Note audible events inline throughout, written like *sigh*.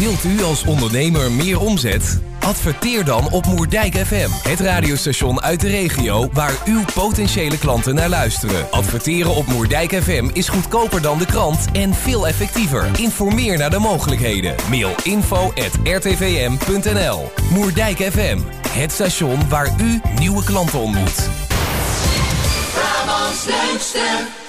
Wilt u als ondernemer meer omzet? Adverteer dan op Moerdijk FM, het radiostation uit de regio waar uw potentiële klanten naar luisteren. Adverteren op Moerdijk FM is goedkoper dan de krant en veel effectiever. Informeer naar de mogelijkheden. Mail info@rtvm.nl. Moerdijk FM, het station waar u nieuwe klanten ontmoet. Brabants leukste.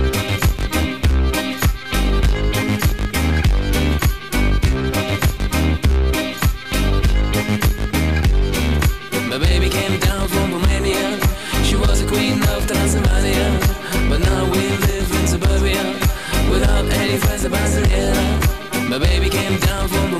came down from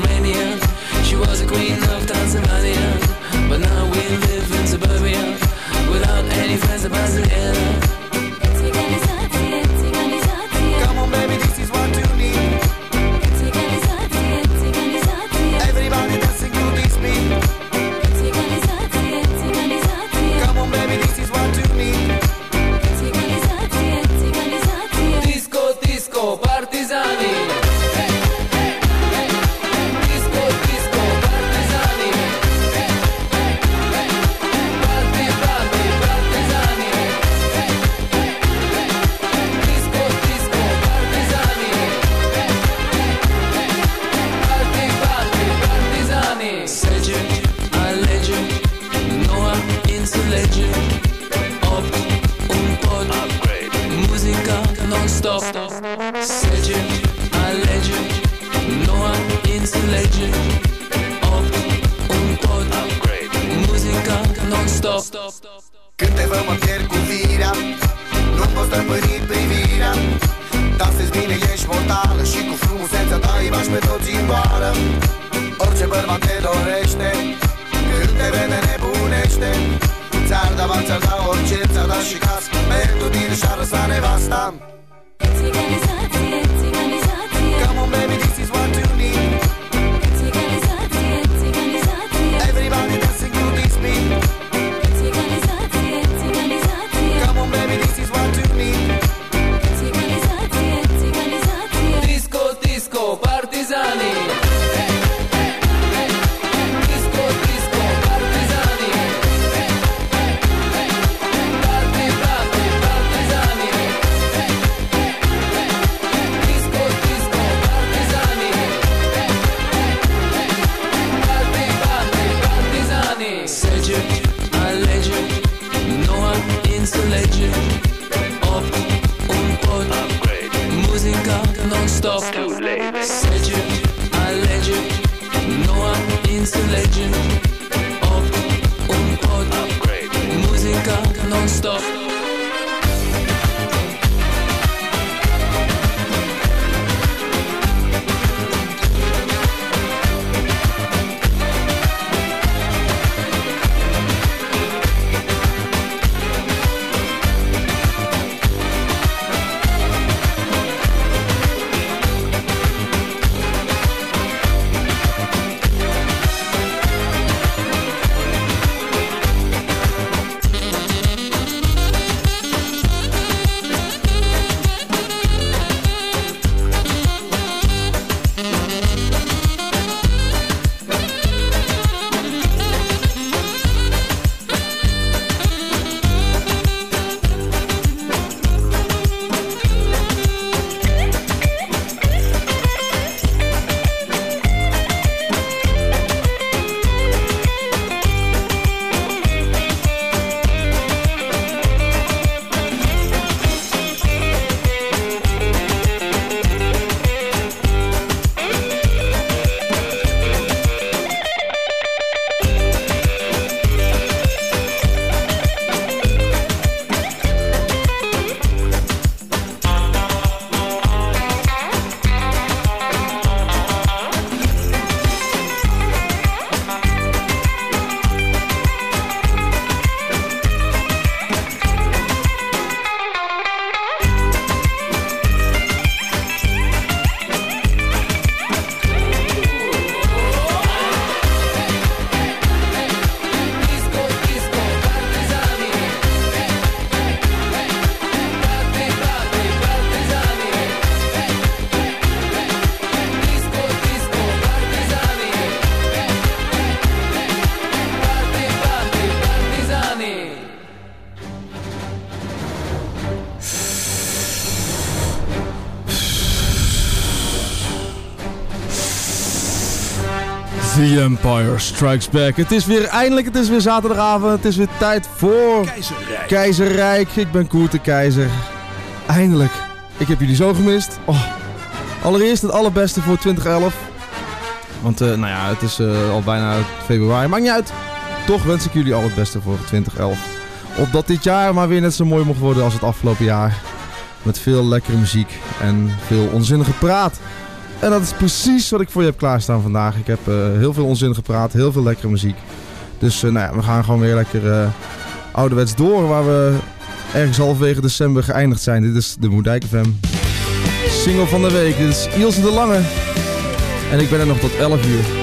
The Empire Strikes Back. Het is weer eindelijk, het is weer zaterdagavond. Het is weer tijd voor Keizerrijk. Keizerrijk. Ik ben Koert de Keizer. Eindelijk. Ik heb jullie zo gemist. Oh. Allereerst het allerbeste voor 2011. Want uh, nou ja, het is uh, al bijna februari. Maakt niet uit. Toch wens ik jullie al het beste voor 2011. Opdat dit jaar maar weer net zo mooi mocht worden als het afgelopen jaar. Met veel lekkere muziek en veel onzinnige praat. En dat is precies wat ik voor je heb klaarstaan vandaag. Ik heb uh, heel veel onzin gepraat, heel veel lekkere muziek. Dus uh, nou ja, we gaan gewoon weer lekker uh, ouderwets door waar we ergens halverwege december geëindigd zijn. Dit is de Moerdijk FM. Single van de week. Dit is Ilse de Lange. En ik ben er nog tot 11 uur.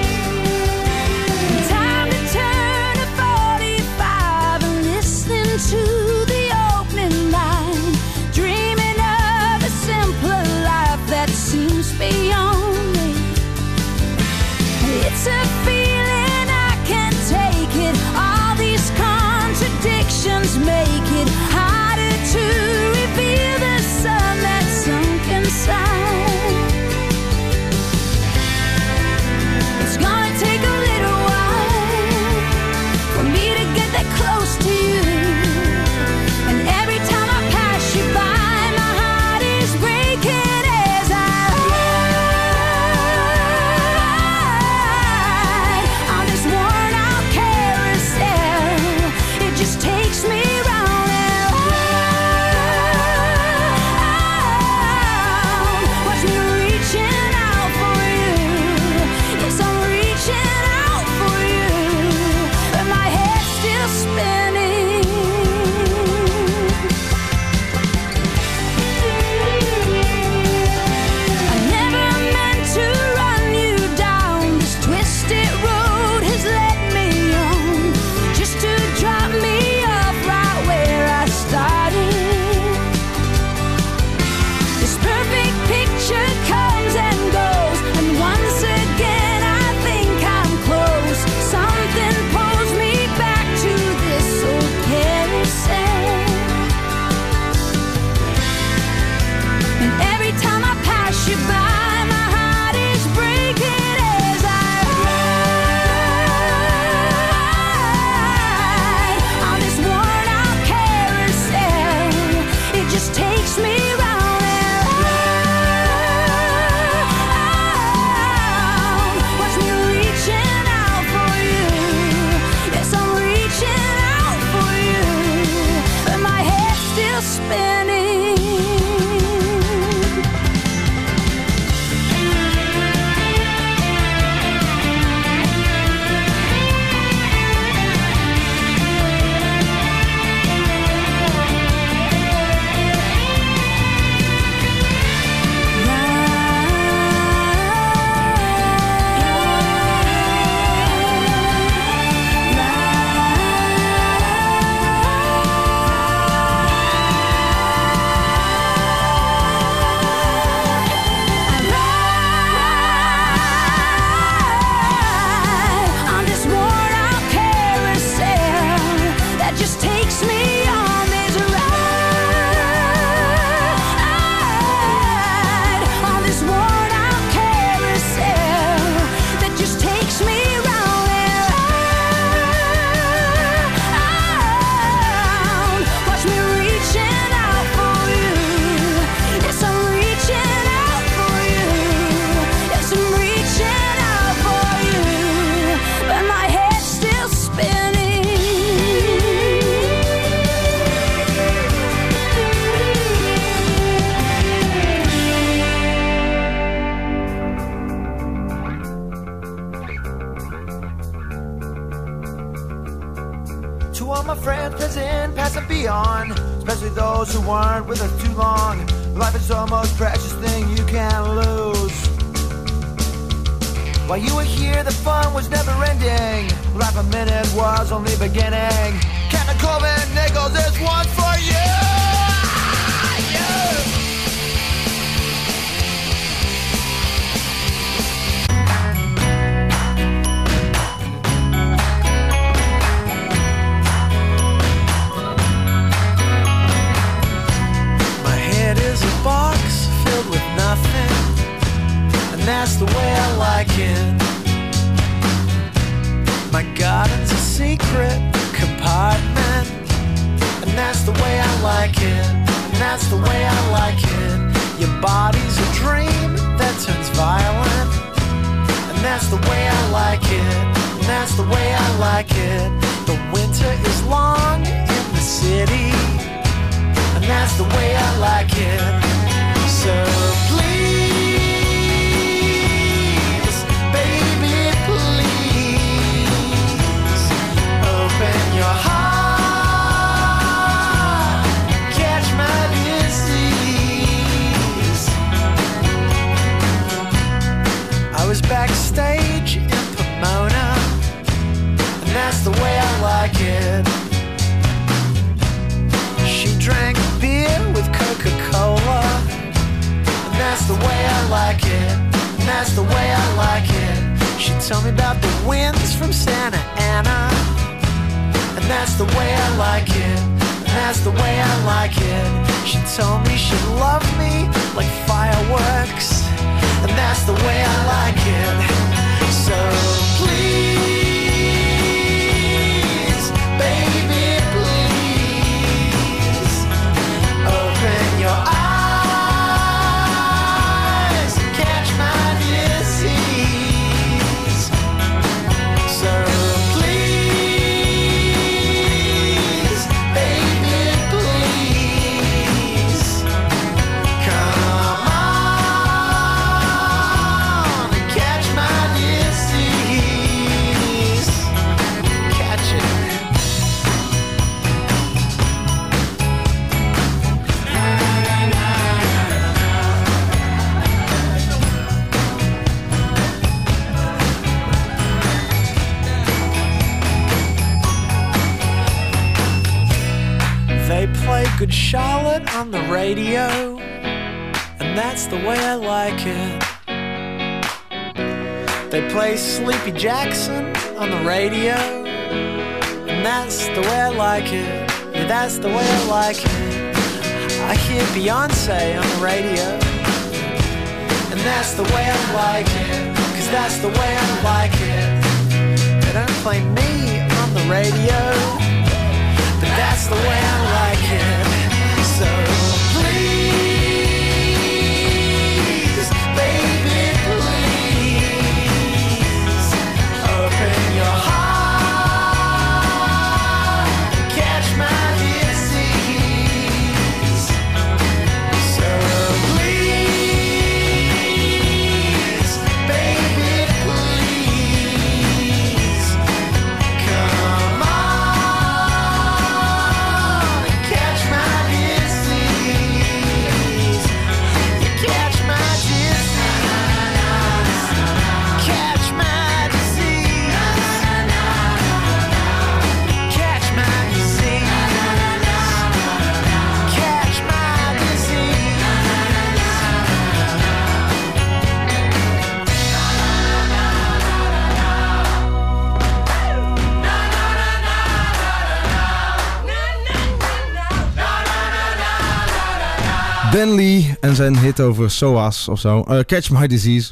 zijn hit over SOAS of zo. Eh, Catch My Disease.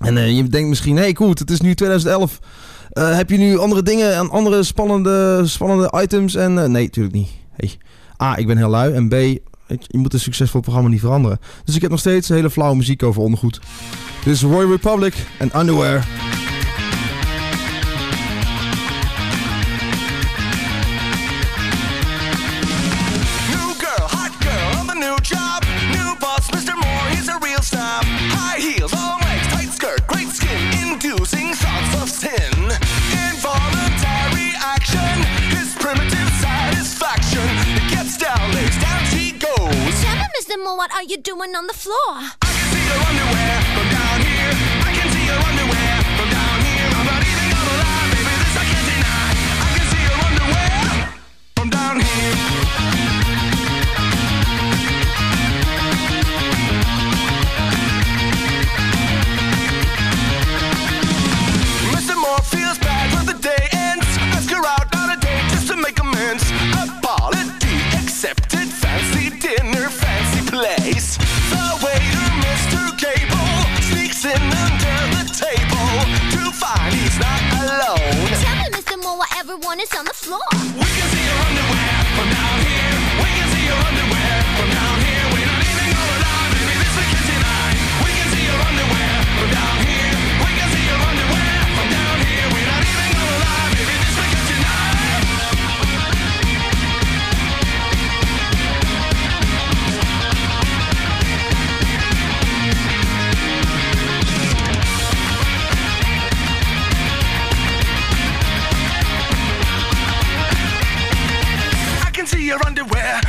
En eh, je denkt misschien, hey goed, het is nu 2011. Eh, heb je nu andere dingen en andere spannende, spannende items? En nee, natuurlijk niet. Hey. A, ik ben heel lui. En B, je moet een succesvol programma niet veranderen. Dus ik heb nog steeds hele flauwe muziek over ondergoed. Dit is Roy Republic en Underwear. are you doing on the floor?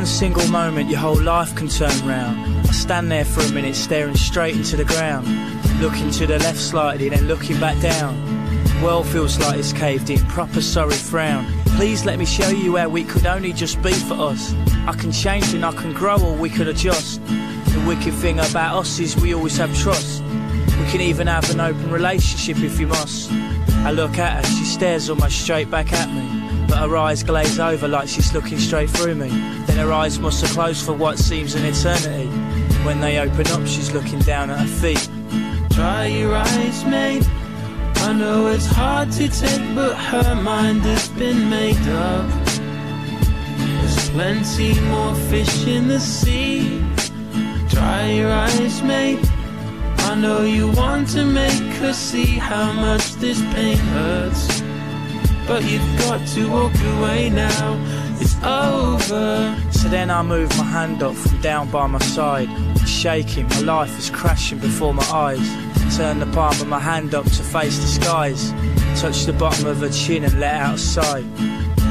one single moment, your whole life can turn round. I stand there for a minute, staring straight into the ground. Looking to the left slightly, then looking back down. World feels like it's caved in, proper sorry frown. Please let me show you where we could only just be for us. I can change and I can grow, or we could adjust. The wicked thing about us is we always have trust. We can even have an open relationship if you must. I look at her, she stares almost straight back at me. But her eyes glaze over like she's looking straight through me. Then her eyes must have closed for what seems an eternity. When they open up, she's looking down at her feet. Dry your eyes, mate. I know it's hard to take, but her mind has been made up. There's plenty more fish in the sea. Dry your eyes, mate. I know you want to make her see how much this pain hurts. But you've got to walk away now. It's over. So then I move my hand up from down by my side. Shaking, my life is crashing before my eyes. Turn the palm of my hand up to face the skies. Touch the bottom of her chin and let out a sigh.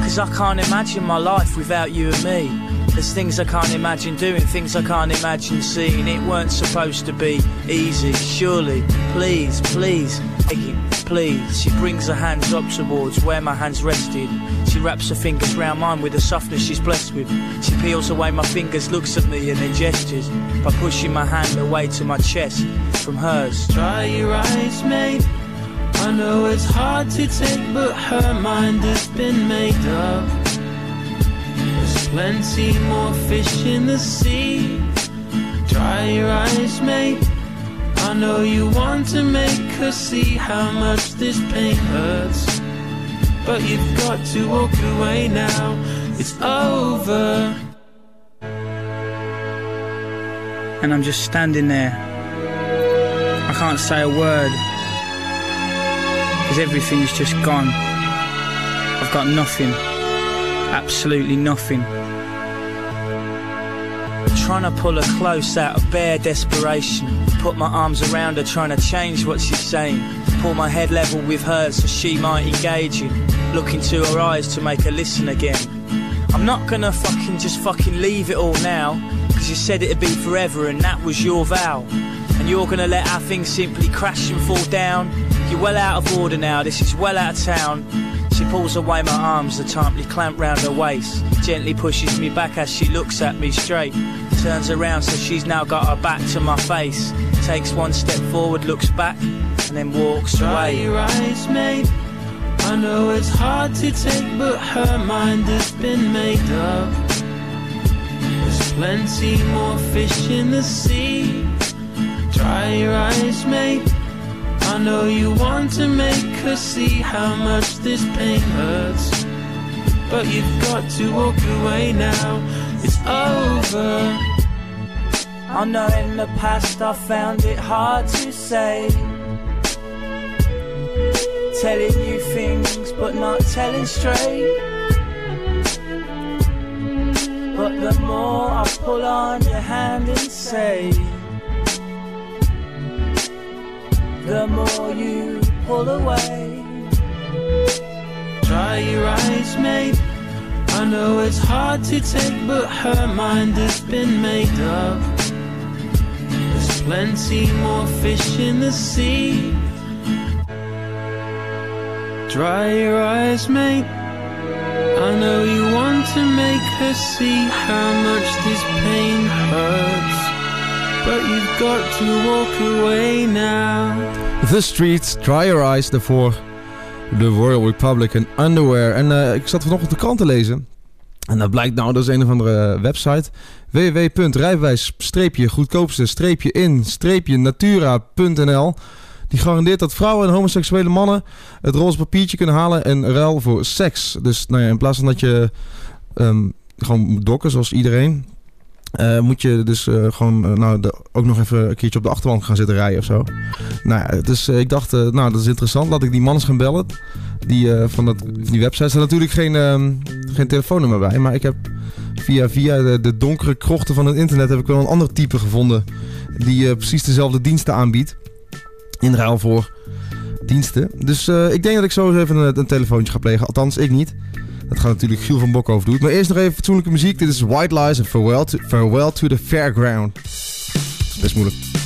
Cause I can't imagine my life without you and me. There's things I can't imagine doing, things I can't imagine seeing. It weren't supposed to be easy, surely. Please, please, begging, please. She brings her hands up towards where my hands rested. She wraps her fingers round mine with the softness she's blessed with. She peels away my fingers, looks at me, and then gestures by pushing my hand away to my chest from hers. Dry your eyes, mate. I know it's hard to take, but her mind has been made up. There's plenty more fish in the sea. Dry your eyes, mate. I know you want to make her see how much this pain hurts. But you've got to walk away now. It's over. And I'm just standing there. I can't say a word. Because everything's just gone. I've got nothing. Absolutely nothing. Trying to pull her close out of bare desperation. Put my arms around her, trying to change what she's saying. Pull my head level with hers so she might engage you. Look into her eyes to make her listen again. I'm not gonna fucking just fucking leave it all now. Cause you said it'd be forever and that was your vow. And you're gonna let our things simply crash and fall down. You're well out of order now, this is well out of town. She pulls away my arms, the tightly clamped round her waist. Gently pushes me back as she looks at me straight. Turns around so she's now got her back to my face. Takes one step forward, looks back, and then walks Dry away. your eyes, mate. I know it's hard to take, but her mind has been made up. There's plenty more fish in the sea. Dry your eyes, mate. I know you want to make her see how much this pain hurts. But you've got to walk away now. It's over. I know in the past I found it hard to say. Telling you things but not telling straight. But the more I pull on your hand and say, the more you pull away. Dry your eyes, mate. I know it's hard to take, but her mind has been made up. There's plenty more fish in the sea. Dry your eyes, mate. I know you want to make her see how much this pain hurts. But you've got to walk away now. The Streets, Dry Your Eyes, daarvoor The Royal Republic en Underwear. En eh, ik zat vanochtend de krant te lezen. En dat blijkt nou, dat is een of andere website. www.rijbewijs-in-natura.nl Die garandeert dat vrouwen en homoseksuele mannen het roze papiertje kunnen halen in ruil voor seks. Dus nou ja, in plaats van dat je ehm, gewoon moet dokken zoals iedereen... eh, moet je dus eh, gewoon eh, nou, de- ook nog even een keertje op de achterbank gaan zitten rijden of zo. Nou dus ik dacht, nou dat is interessant. Laat ik die mannen gaan bellen. Die, van, dat, die website staat natuurlijk geen, ehm, geen telefoonnummer bij. Maar ik heb via, via de, donkere krochten van het internet heb ik wel een ander type gevonden. Die precies dezelfde diensten aanbiedt. In ruil voor diensten. Dus ik denk dat ik zo eens even een telefoontje ga plegen. Althans, ik niet. Dat gaat natuurlijk Giel van Bokhoven doen. Maar eerst nog even fatsoenlijke muziek. Dit is White Lies en Farewell to, the Fairground. Best moeilijk.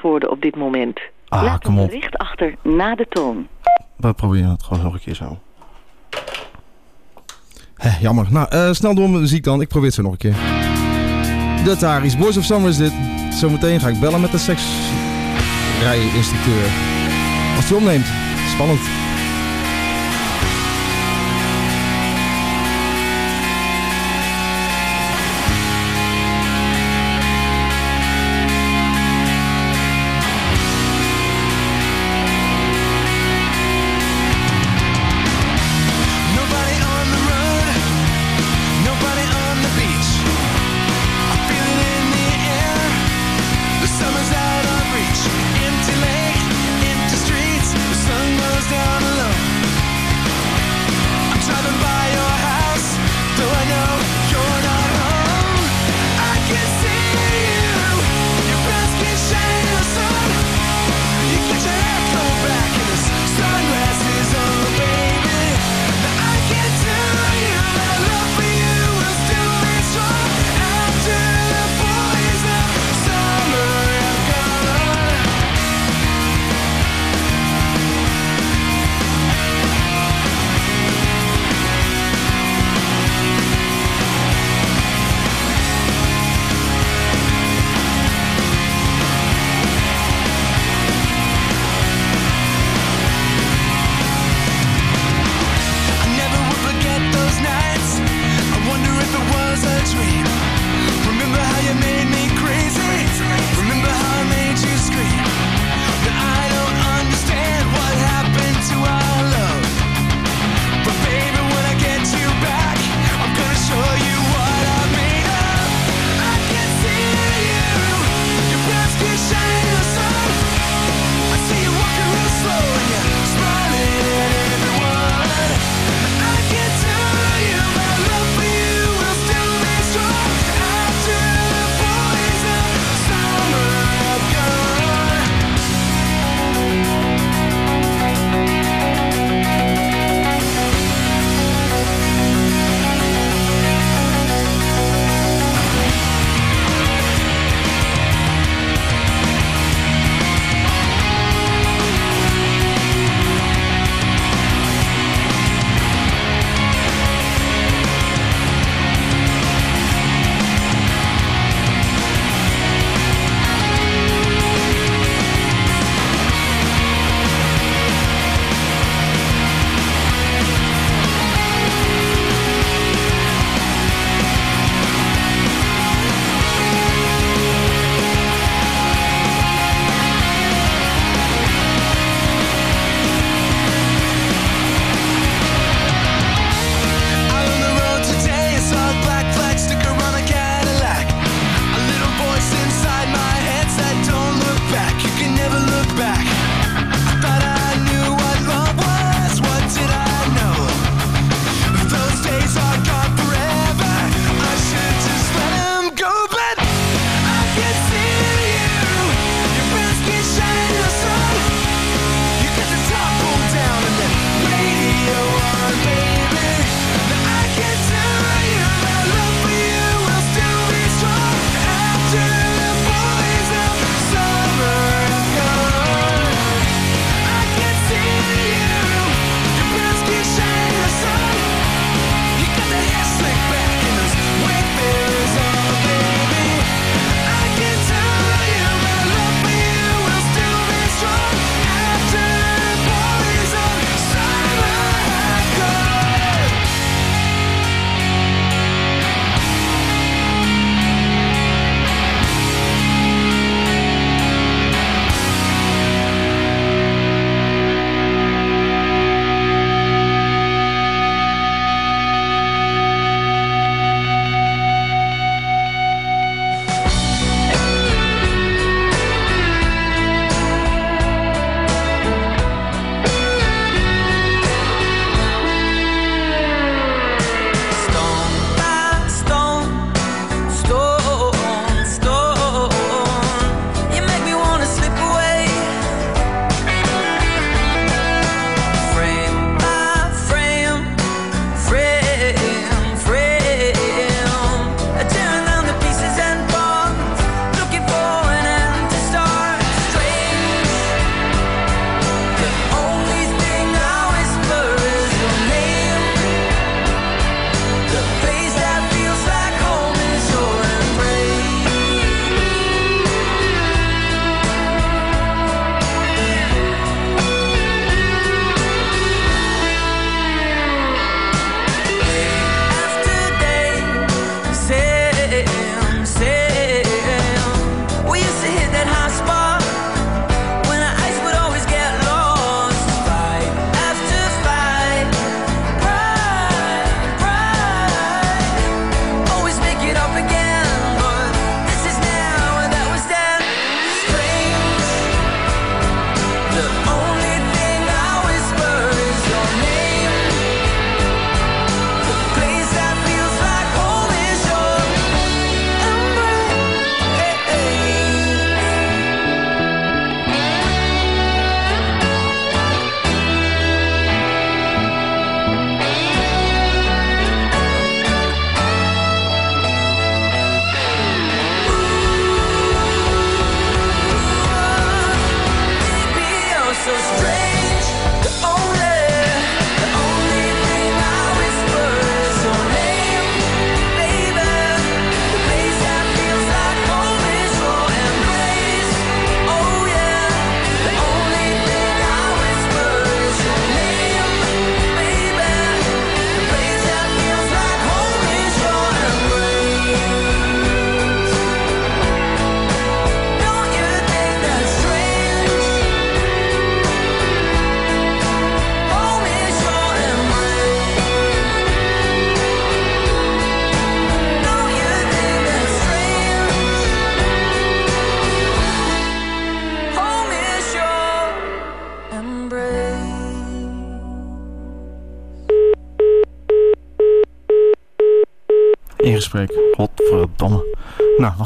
worden op dit moment. Ah, kom een bericht achter na de toon. We proberen het gewoon nog een keer zo. Hé, jammer. Nou, eh, snel door met muziek dan. Ik probeer het zo nog een keer. De Taris Boys of Summer is dit. Zometeen ga ik bellen met de seksrijinstructeur. Als hij opneemt, Spannend.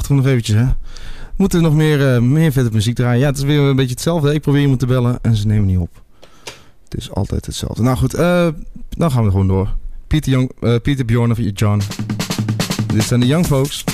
wachten we eventjes, hè. Moeten we nog meer, uh, meer verder muziek draaien? Ja, het is weer een beetje hetzelfde. Ik probeer iemand te bellen en ze nemen niet op. Het is altijd hetzelfde. Nou goed, eh, dan gaan we gewoon door. Pieter, Young, eh, Pieter Bjorn of John. Dit zijn de Young Folks.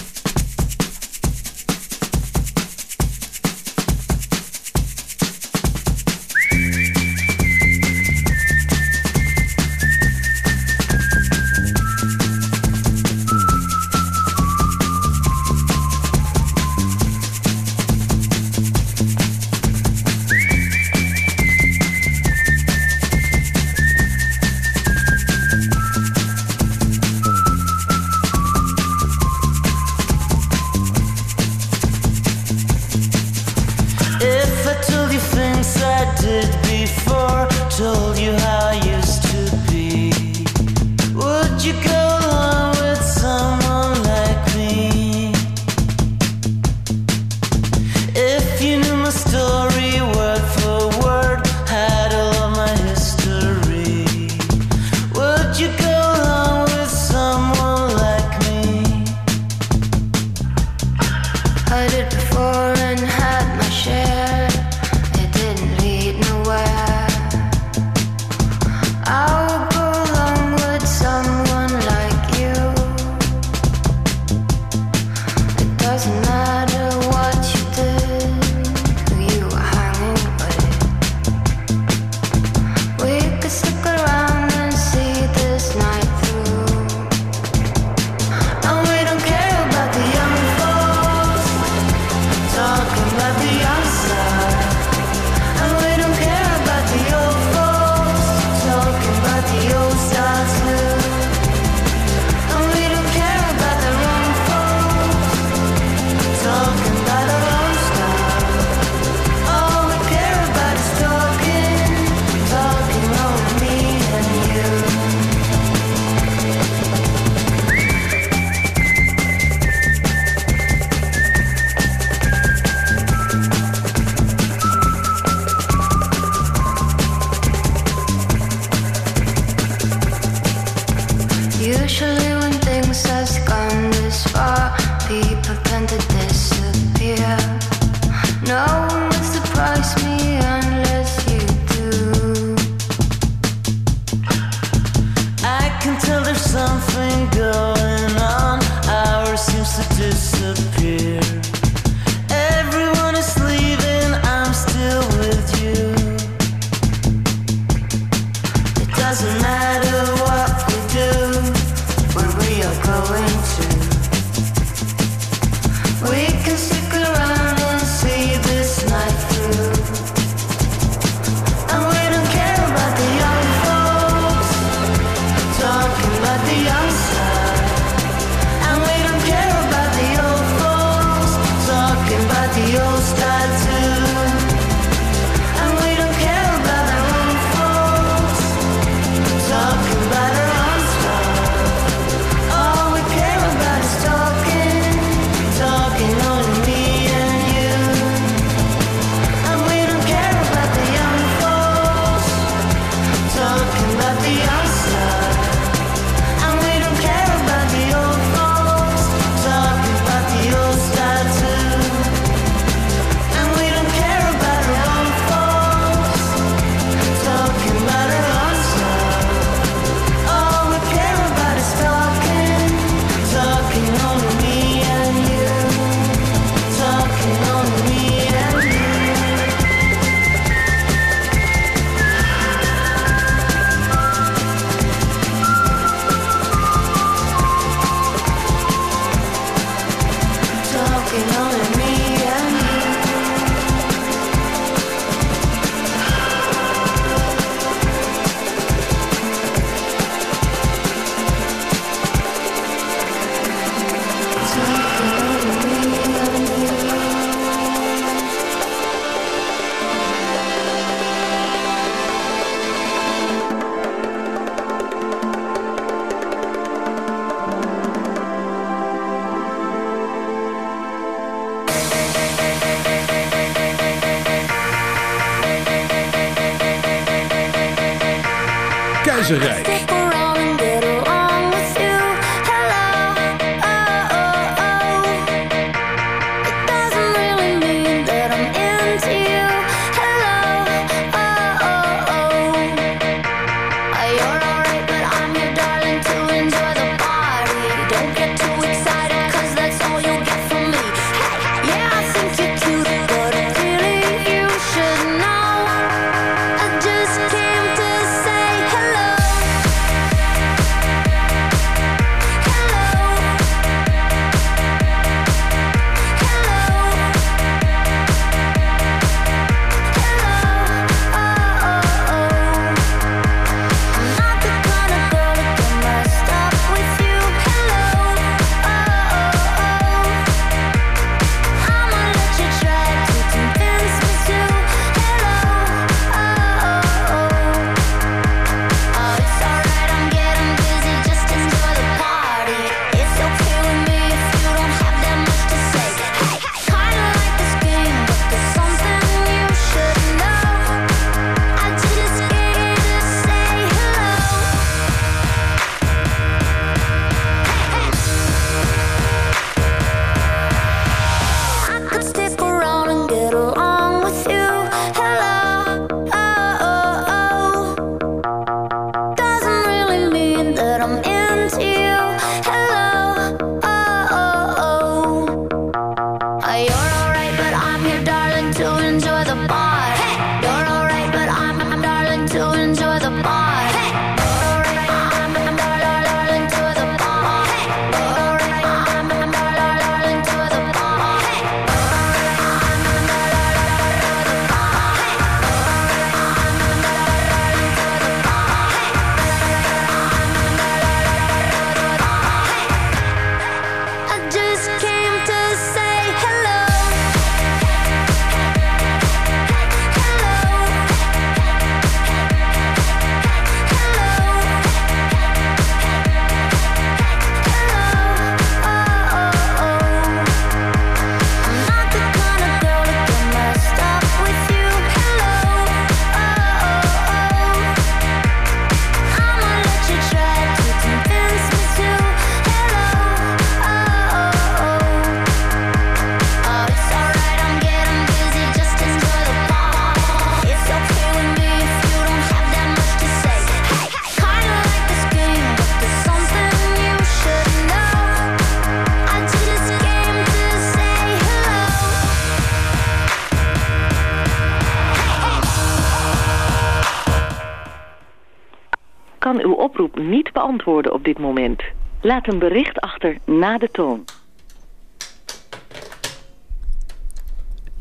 Dit moment. Laat een bericht achter na de toon.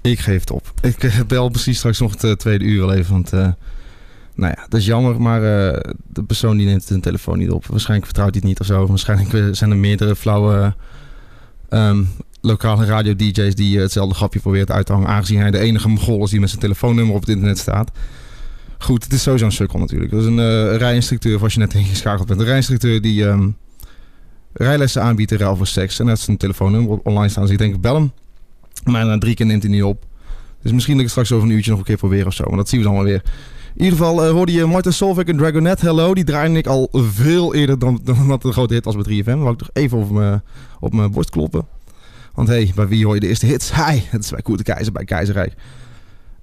Ik geef het op. Ik eh, bel precies straks nog het eh, tweede uur wel even. Want, eh, nou ja, dat is jammer. Maar de persoon die neemt de telefoon niet op. Waarschijnlijk vertrouwt hij het niet of zo. Waarschijnlijk zijn er meerdere flauwe ehm, lokale radio-dj's die hetzelfde grapje probeert uit te hangen. Aangezien hij de enige mogol is die met zijn telefoonnummer op het internet staat. Goed, het is sowieso een sukkel natuurlijk. Dat is een eh, rijinstructeur, of als je net ingeschakeld bent. Een rijinstructeur die ehm, rijlessen aanbiedt in ruil voor seks. En dat is zijn telefoonnummer online staan. Dus ik denk, bel hem. Maar na drie keer neemt hij niet op. Dus misschien dat ik straks over een uurtje nog een keer probeer of zo. Maar dat zien we dan wel weer. In ieder geval eh, hoorde je Martin Solveig en Dragonet Hello. Die draaide ik al veel eerder dan, *laughs* dan dat een grote hit was bij 3FM. Wou ik toch even op mijn, op mijn borst kloppen. Want hé, hey, bij wie hoor je de eerste hits? Hi, het is bij Koert de Keizer bij Keizerrijk.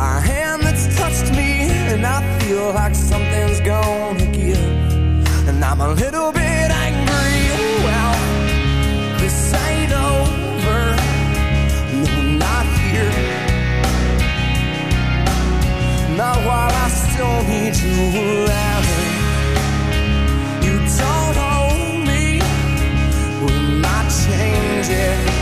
by a hand that's touched me. And I feel like something's gonna give. And I'm a little bit angry. Well, this ain't over. No, not here. Not while I still need you around. You don't own me. Will not change it.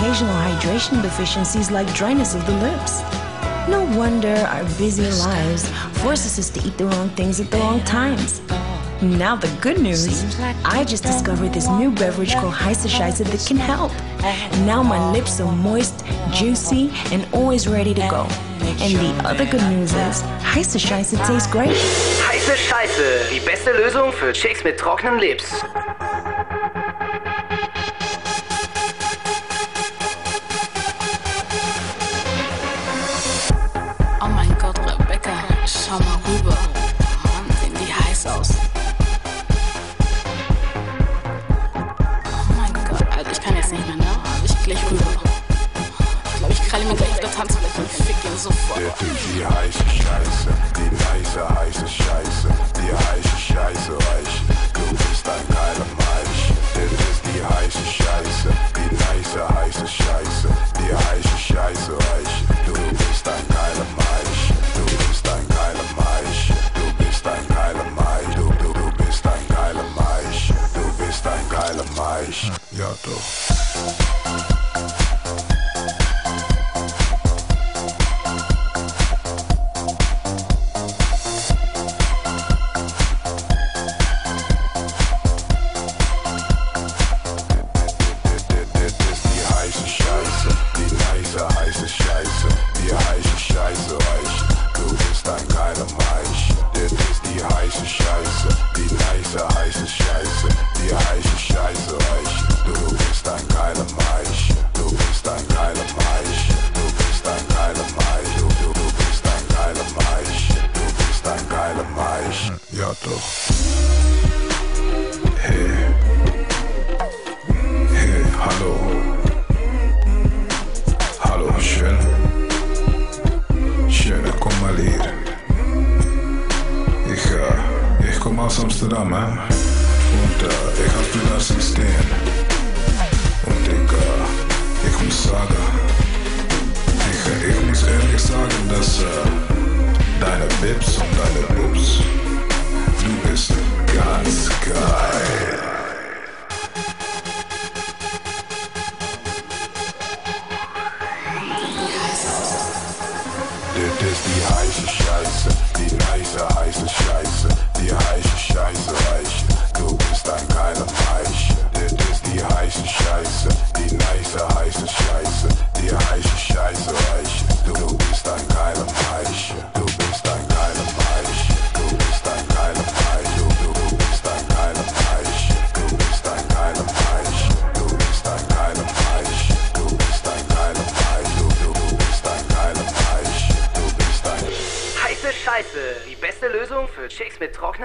occasional hydration deficiencies like dryness of the lips. No wonder our busy lives forces us to eat the wrong things at the wrong times. Now the good news, I just discovered this new beverage called Heisishizer that can help. Now my lips are moist, juicy, and always ready to go. And the other good news is, Heisse Scheiße tastes great. Heisse Scheiße, die beste Lösung für Chicks mit trockenen Lips.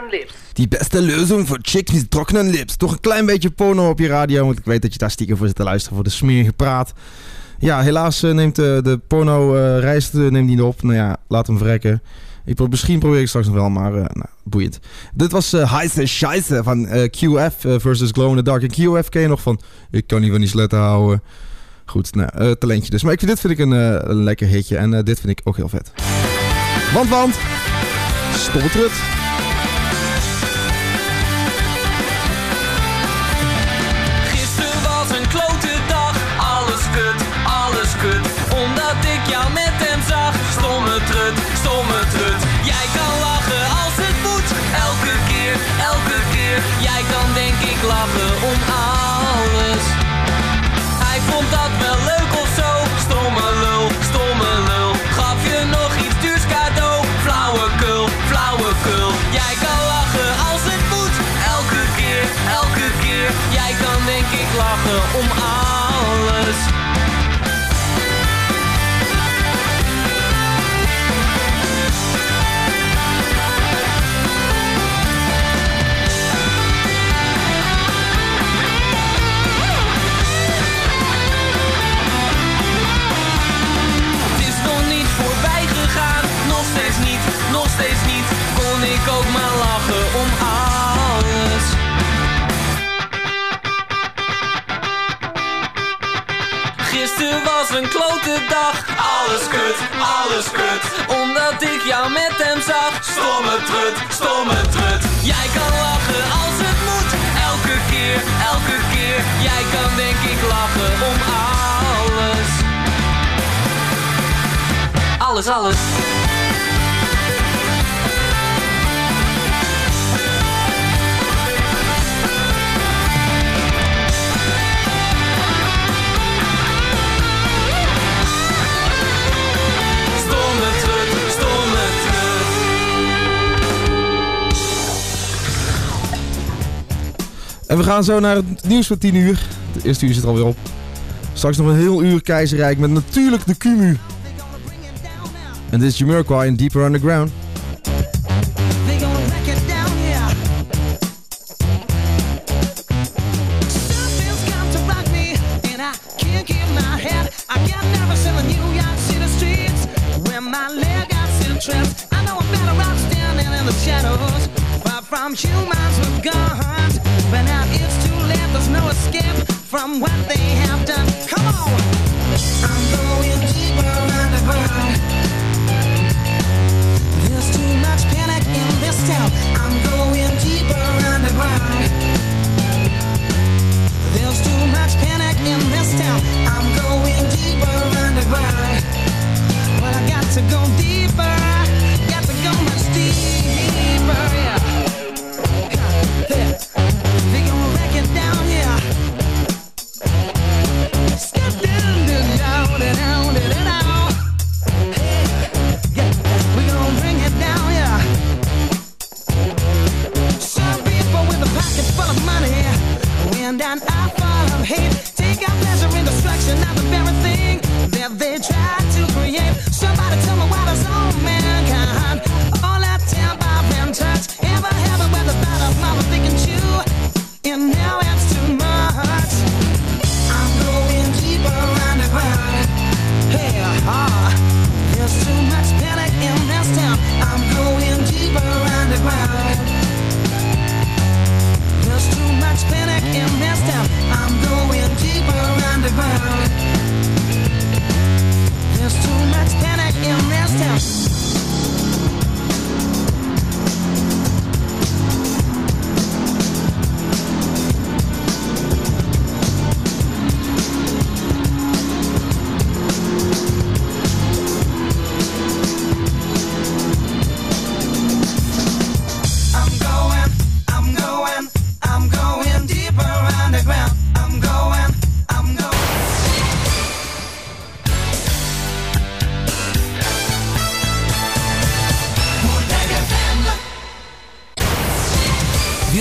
Lips. Die beste lösung voor chicks met trockenen lips. Toch een klein beetje porno op je radio, want ik weet dat je daar stiekem voor zit te luisteren voor de smerige praat. Ja, helaas eh, neemt de, de porno eh, uh, reis neemt niet op. Nou ja, laat hem verrekken. Ik pro misschien probeer ik straks nog wel, maar nou, boeiend. Dit was uh, Heise Scheisse van QF versus Glow in the Dark. En QF ken je nog van, ik kan niet van die sletten houden. Goed, nou, talentje dus. Maar ik vind, dit vind ik een, een lekker hitje en dit vind ik ook heel vet. Want, want, stomme. kan denk ik lachen om alles. Hij vond dat wel leuk of zo. Stomme lul, stomme lul. Gaf je nog iets duurs cadeau? Flauwekul, flauwekul. Jij kan lachen als het moet. Elke keer, elke keer. Jij kan denk ik lachen om alles. een klote dag. Alles kut, alles kut. Omdat ik jou met hem zag. Stomme trut, stomme trut. Jij kan lachen als het moet. Elke keer, elke keer. Jij kan denk ik lachen om alles. Alles, alles. En we gaan zo naar het nieuws van 10 uur. De eerste uur zit er alweer op. Straks nog een heel uur keizerrijk met natuurlijk de Cumu. En dit is Jamiroquai in Deeper Underground.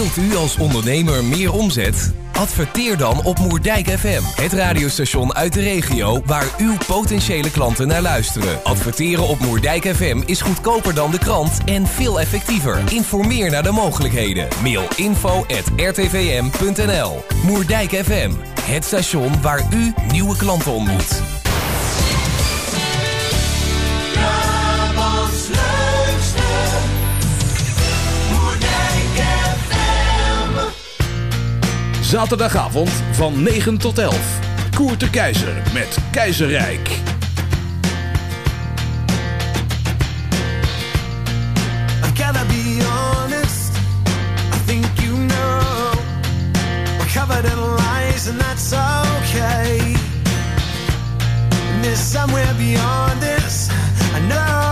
Wilt u als ondernemer meer omzet? Adverteer dan op Moerdijk FM, het radiostation uit de regio waar uw potentiële klanten naar luisteren. Adverteren op Moerdijk FM is goedkoper dan de krant en veel effectiever. Informeer naar de mogelijkheden. Mail info@rtvm.nl. Moerdijk FM, het station waar u nieuwe klanten ontmoet. Zaterdagavond van 9 tot 11. Koert de Keizer met Keizerrijk. and that's okay. And there's somewhere beyond this. I know.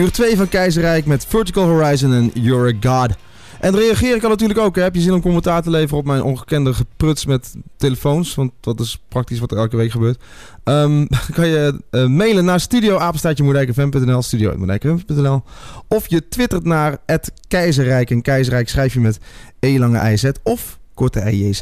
uur 2 van Keizerrijk met Vertical Horizon en You're a God. En reageren kan natuurlijk ook. Hè? Heb je zin om commentaar te leveren op mijn ongekende gepruts met telefoons? Want dat is praktisch wat er elke week gebeurt. *laughs* Um, kan je eh, mailen naar studioapenstaatjemoerdijkenfm.nl studioapenstaatjemoerdijkenfm.nl Of je twittert naar het Keizerrijk. En Keizerrijk schrijf je met E lange IZ of korte IJZ.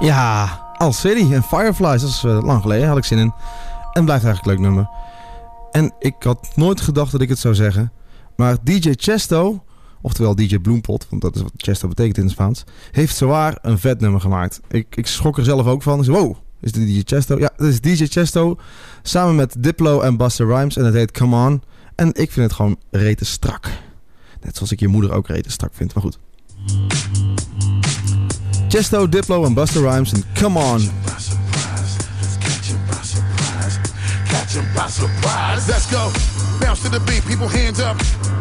Ja, Al City en Fireflies, dat is eh, lang geleden, had ik zin in. En blijft eigenlijk een leuk nummer. En ik had nooit gedacht dat ik het zou zeggen. Maar DJ Chesto, oftewel DJ Bloempot, want dat is wat Chesto betekent in het Spaans, heeft zowaar een vet nummer gemaakt. Ik, ik schrok er zelf ook van. Ik zei, wow, is dit DJ Chesto? Ja, dat is DJ Chesto, samen met Diplo en Buster Rhymes. En het heet Come On. En ik vind het gewoon rete strak. Net zoals ik je moeder ook rete strak vind, maar goed. Chesto, Diplo and Buster Rhymes and Come On. Catch 'em by surprise. Let's go. Bounce to the beat, people hands up.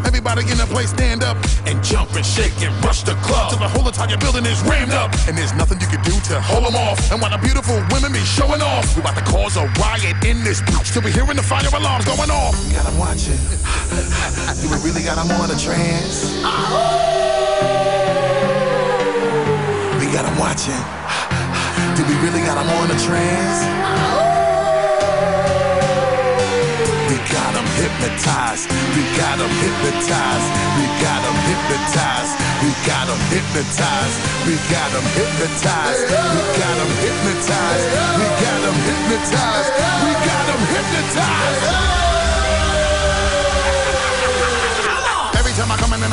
Everybody in the place stand up and jump and shake and rush the club till the whole entire building is rammed up. And there's nothing you can do to hold them off. And while the beautiful women be showing off, we about to cause a riot in this bitch till we hearing the fire alarms going off. Got 'em watching. *laughs* Do we really got 'em on a trance? Ah, Got 'em watching. Do we really got 'em on a trance? We got 'em hypnotized. We got 'em hypnotized. We got 'em hypnotized. We got 'em hypnotized. We got 'em hypnotized. We got 'em hypnotized. We got 'em hypnotized. We got 'em hypnotized.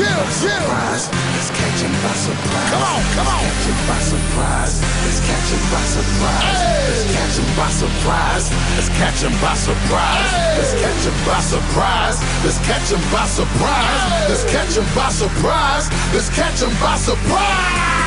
chill, chill. It's catching by surprise. Come on, come on. It's catching by surprise. It's catching by surprise. It's catching by surprise. It's catching by surprise. It's catching by surprise. It's catching by surprise. It's catching by surprise. It's catching by surprise.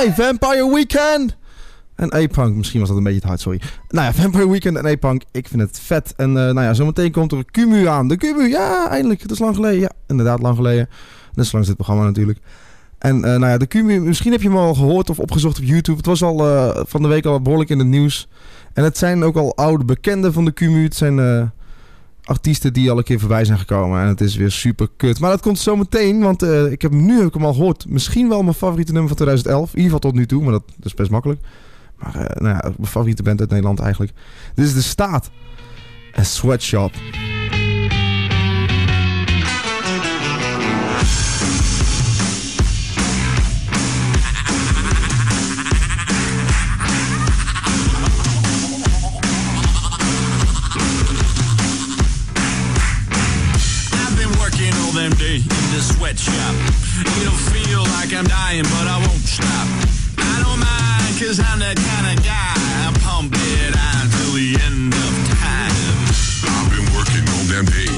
Hey, Vampire Weekend! En A-Punk, misschien was dat een beetje te hard, sorry. Nou ja, Vampire Weekend en A-Punk, ik vind het vet. En eh, nou ja, zometeen komt er Cumu aan. De Cumu, ja, eindelijk. Het is lang geleden. Ja, inderdaad, lang geleden. Net zo lang is dit programma natuurlijk. En eh, nou ja, de Cumu, misschien heb je hem al gehoord of opgezocht op YouTube. Het was al eh, van de week al behoorlijk in het nieuws. En het zijn ook al oude bekenden van de Cumu. Het zijn artiesten die al een keer voorbij zijn gekomen. En het is weer super kut. Maar dat komt zo meteen, want eh, ik heb, nu heb ik hem al gehoord. Misschien wel mijn favoriete nummer van 2011. In ieder geval tot nu toe, maar dat, dat is best makkelijk. Maar eh, nou ja, mijn favoriete band uit Nederland eigenlijk. Dit is De Staat. En Sweatshop. It'll feel like I'm dying, but I won't stop. I don't mind, cause I'm that kind of guy. I pump it on till the end of time. I've been working all damn day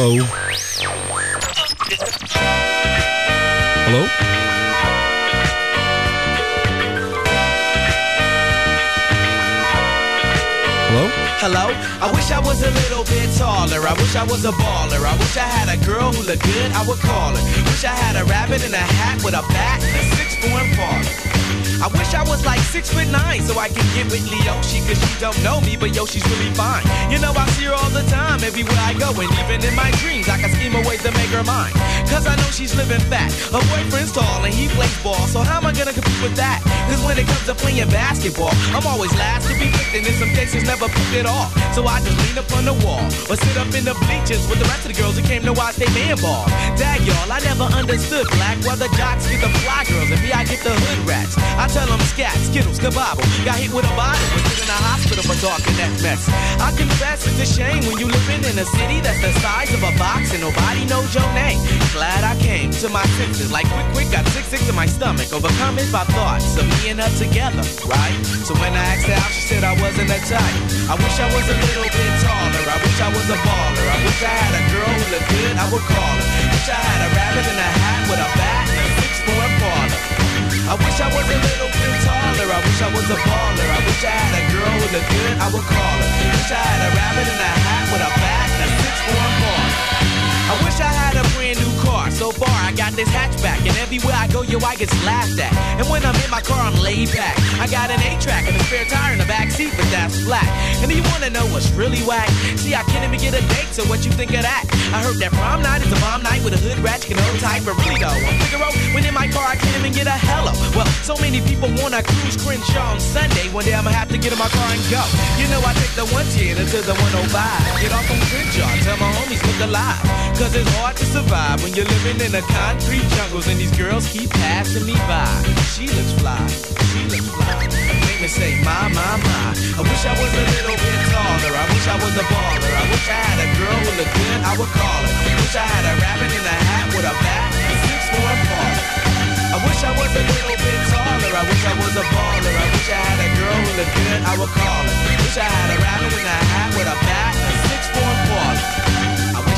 Hallo? Hallo? Hello? I wish I was a little bit taller. I wish I was a baller. I wish I had a girl who looked good, I would call her. Wish I had a rabbit in a hat with a bat a six foot parlor. I wish I was like six foot nine so I could get with Leoshi cause she don't know me, but yo, she's really fine. You know, I see her all the time everywhere I go, and even in my dreams, I can scheme a ways to make her mine. Cause I know she's living fat. Her boyfriend's tall and he plays ball, so how am I gonna compete with that? Cause when it comes to playing basketball, I'm always last to be picked, and in some cases never picked at all. So I just lean up on the wall or sit up in the bleachers with the rest of the girls who came to watch they man ball. Y'all, I never understood black why the jocks get the fly girls and me I get the hood rats. I tell them scat, skittles, kabobble. Got hit with a bottle put in a hospital for talking that mess. I confess it's a shame when you living in a city that's the size of a box and nobody knows your name. Glad I came to my senses like quick, quick, got sick, sick to my stomach. Overcome it by thoughts of me and her together, right? So when I asked her out, she said I wasn't that type. I wish I was a little bit taller. I wish I was a baller. I wish I had a girl who looked good, I would call her. I had a rabbit in a hat with a bat and a six four parlor. I wish I was a little bit taller. I wish I was a baller. I wish I had a girl with a good, I would call her. Wish I had a rabbit in a hat with a bat and a six four parlor. I wish I had a brand new car. So far, I got this hatchback, and everywhere I go, yo, I get laughed at. And when I'm in my car, I'm laid back. I got an A-track and a spare tire in the back seat, but that's flat. And do you wanna know what's really whack? See, I can't even get a date, so what you think of that? I heard that prom night is a bomb night with a hood rat, you can hold tight, but really though, I'm Figaro. When in my car, I can't even get a hello. Well, so many people wanna cruise Crenshaw on Sunday. One day I'ma have to get in my car and go. You know, I take the 110 until the 105. Get off on Crenshaw, tell my homies look alive. Cause it's hard to survive when you're living in the concrete jungles and these girls keep passing me by. She looks fly, she looks fly. Make me say, my, my, my. I wish I was a little bit taller. I wish I was a baller. I wish I had a girl who looked good, I would call her. I Wish I had a rabbit in a hat with a bat and a six four parlor. I wish I was a little bit taller. I wish I was a baller. I wish I had a girl who looked good, I would call her. I Wish I had a rabbit in a hat with a bat and a six four parlor.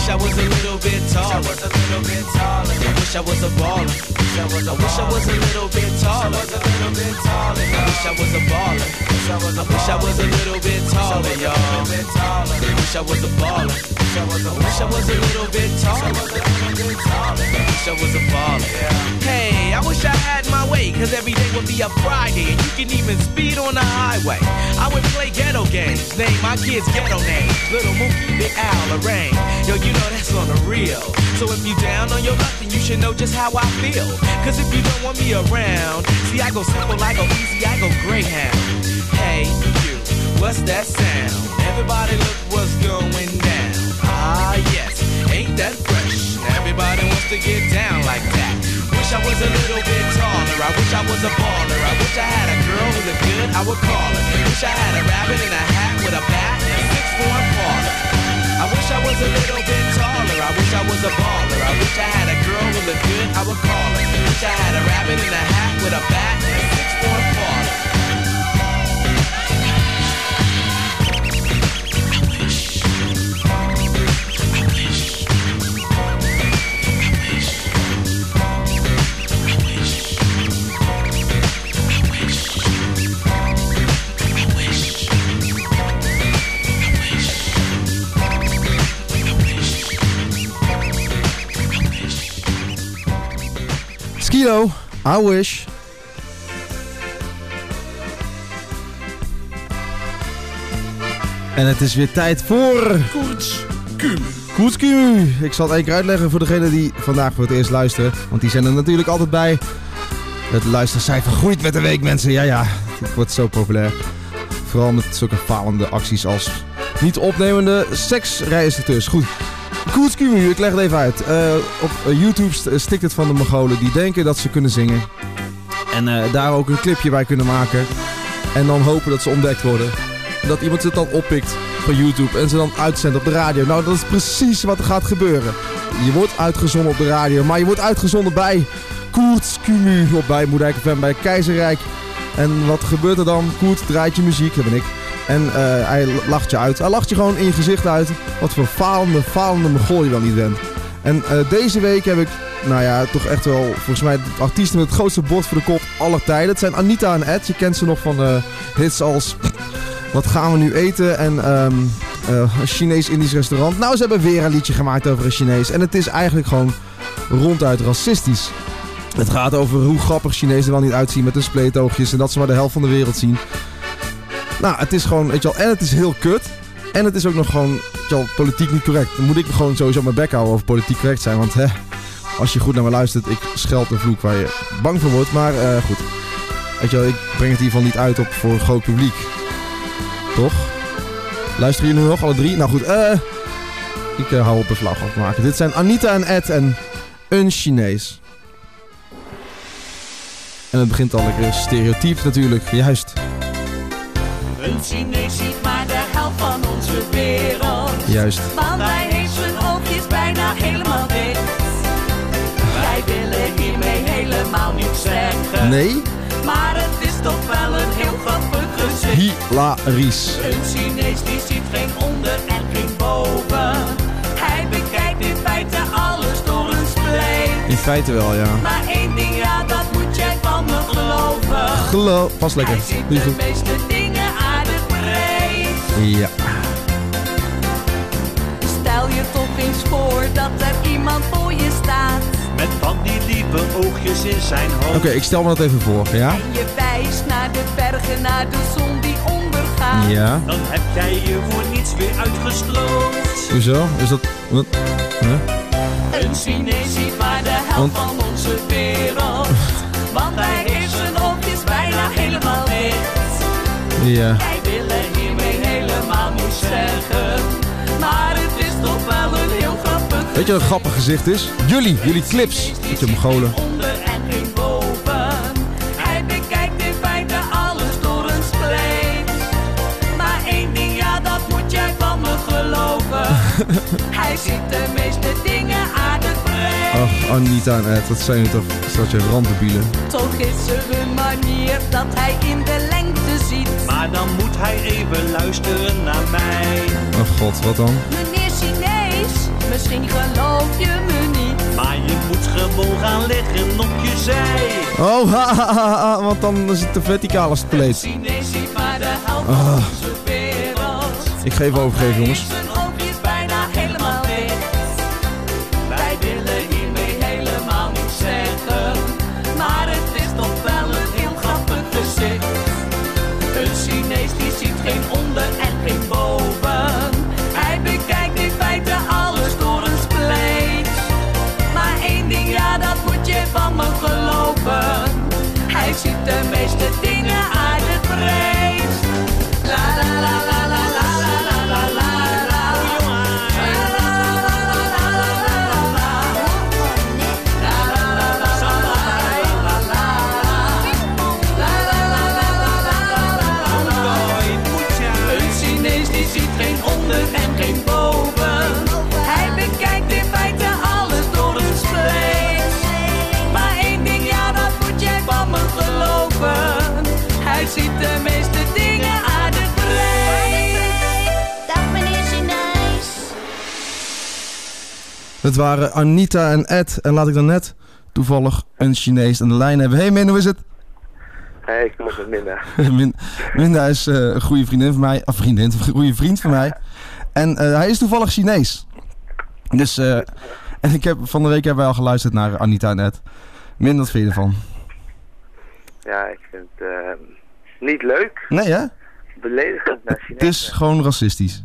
I wish I was a little bit taller. I was a little bit taller. I wish I was a baller. Wish I was a I wish I was a little bit taller. I was a little bit taller. I wish I was a baller. Wish I was a I wish I was a little bit taller, y'all. I wish I was a baller. Wish I was a I wish I was a little bit taller. I wish I was a baller. Hey, I wish I had my way, cause every day would be a Friday, and you can even speed on the highway. I would play ghetto games, name my kids ghetto names. Little Mookie, Big Al, Lorraine. Yo, you know that's on the real. So if you down on your luck, then you should know just how I feel. Cause if you don't want me around, see, I go simple, I go easy, I go Greyhound. Hey, you, what's that sound? Everybody look what's going down. Ah, yes, ain't that fresh? Everybody wants to get down like that. Wish I was a little bit taller. I wish I was a baller. I wish I had a girl who looked good, I would call her. Wish I had a rabbit in a hat with a bat and a six four parlor. I wish I was a little bit taller. I wish I was a baller. I wish I had a girl who looked good, I would call her. I Wish I had a rabbit in a hat with a bat and a six four Dino, I wish. En het is weer tijd voor... Koorts Q. Koets Q. Ik zal het één keer uitleggen voor degene die vandaag voor het eerst luisteren. Want die zijn er natuurlijk altijd bij. Het luistercijfer groeit met de week, mensen. Ja, ja. Het wordt zo populair. Vooral met zulke falende acties als niet opnemende seksrijinstructeurs. Goed. Koets Q, ik leg het even uit. Eh, op eh, YouTube st- stikt het van de Mongolen die denken dat ze kunnen zingen. En eh, daar ook een clipje bij kunnen maken. En dan hopen dat ze ontdekt worden. Dat iemand het dan oppikt van YouTube en ze dan uitzendt op de radio. Nou, dat is precies wat er gaat gebeuren. Je wordt uitgezonden op de radio, maar je wordt uitgezonden bij Koert Kumu op bij Moerdijk FM bij Keizerrijk. En wat gebeurt er dan? Koert draait je muziek, dat ben ik. En eh, hij lacht je uit. Hij lacht je gewoon in je gezicht uit. Wat voor falende, falende mogol je wel niet bent. En eh, deze week heb ik, nou ja, toch echt wel volgens mij de artiesten met het grootste bord voor de kop aller tijden. Het zijn Anita en Ed. Je kent ze nog van eh, hits als Wat gaan we nu eten? En eh, een Chinees-Indisch restaurant. Nou, ze hebben weer een liedje gemaakt over een Chinees. En het is eigenlijk gewoon ronduit racistisch. Het gaat over hoe grappig Chinezen er wel niet uitzien met hun spleetoogjes. En dat ze maar de helft van de wereld zien. Nou, het is gewoon, weet je wel, en het is heel kut. En het is ook nog gewoon, weet je wel, politiek niet correct. Dan moet ik gewoon sowieso mijn bek houden over politiek correct zijn. Want hè, als je goed naar me luistert, ik scheld een vloek waar je bang voor wordt. Maar eh, goed, weet je wel, ik breng het in ieder geval niet uit op voor een groot publiek. Toch? Luisteren jullie nog, alle drie? Nou goed, eh... ik eh, hou op een vlag op te maken. Dit zijn Anita en Ed en een Chinees. En het begint al lekker stereotyp natuurlijk, juist. Een Chinees ziet maar de helft van onze wereld. Juist. Want hij heeft zijn oogjes bijna helemaal dicht. Wij willen hiermee helemaal niet zeggen. Nee? Maar het is toch wel een heel grappig gezicht. Hilarisch. Een Chinees die ziet geen onder en geen boven. Hij bekijkt in feite alles door een spleet. In feite wel, ja. Maar één ding, ja, dat moet jij van me geloven. Geloof, pas lekker. Hij ziet de meeste. Ja. Stel je toch eens voor dat er iemand voor je staat. Met van die lieve oogjes in zijn hoofd. Oké, ik stel me dat even voor, ja? En je wijst naar de bergen, naar de zon die ondergaat. Ja. Dan heb jij je voor niets weer uitgesloofd. Hoezo? Is dat... Wat? Huh? Een Chinees ziet maar de helft Want- van onze wereld. Want hij heeft zijn oogjes bijna helemaal dicht. Ja. Wij willen hiermee helemaal niet zeggen. Maar het is toch wel heel grappig Weet je wat een grappig gezicht is? Jullie, jullie clips. Met je mogolen. *laughs* Hij ziet de meeste dingen aan. Ach, Anita en Ed, dat zijn toch such een randebielen. Toch is er een manier dat hij in de maar dan moet hij even luisteren naar mij. Oh god, wat dan? Meneer Chinees, misschien geloof je me niet. Maar je moet gewoon gaan liggen op je zij. Oh, *laughs* ha, ha, ha, ha, want dan is het de helft Ah. van onze wereld. Ik geef overgeven, jongens. Felicita-me esta. Het waren Anita en Ed. En laat ik dan net toevallig een Chinees aan de lijn hebben. Hey Min, hoe is het? Hey, ik moet het minder. *laughs* Min, Minda is eh, een goede vriendin van mij. Of vriendin, een goede vriend van mij. En eh, hij is toevallig Chinees. Dus, eh, en ik heb, van de week hebben wij al geluisterd naar Anita en Ed. Min, wat vind je ervan? Ja, ik vind het eh, niet leuk. Nee, hè? Beledigend naar Het Chinezen. is gewoon racistisch.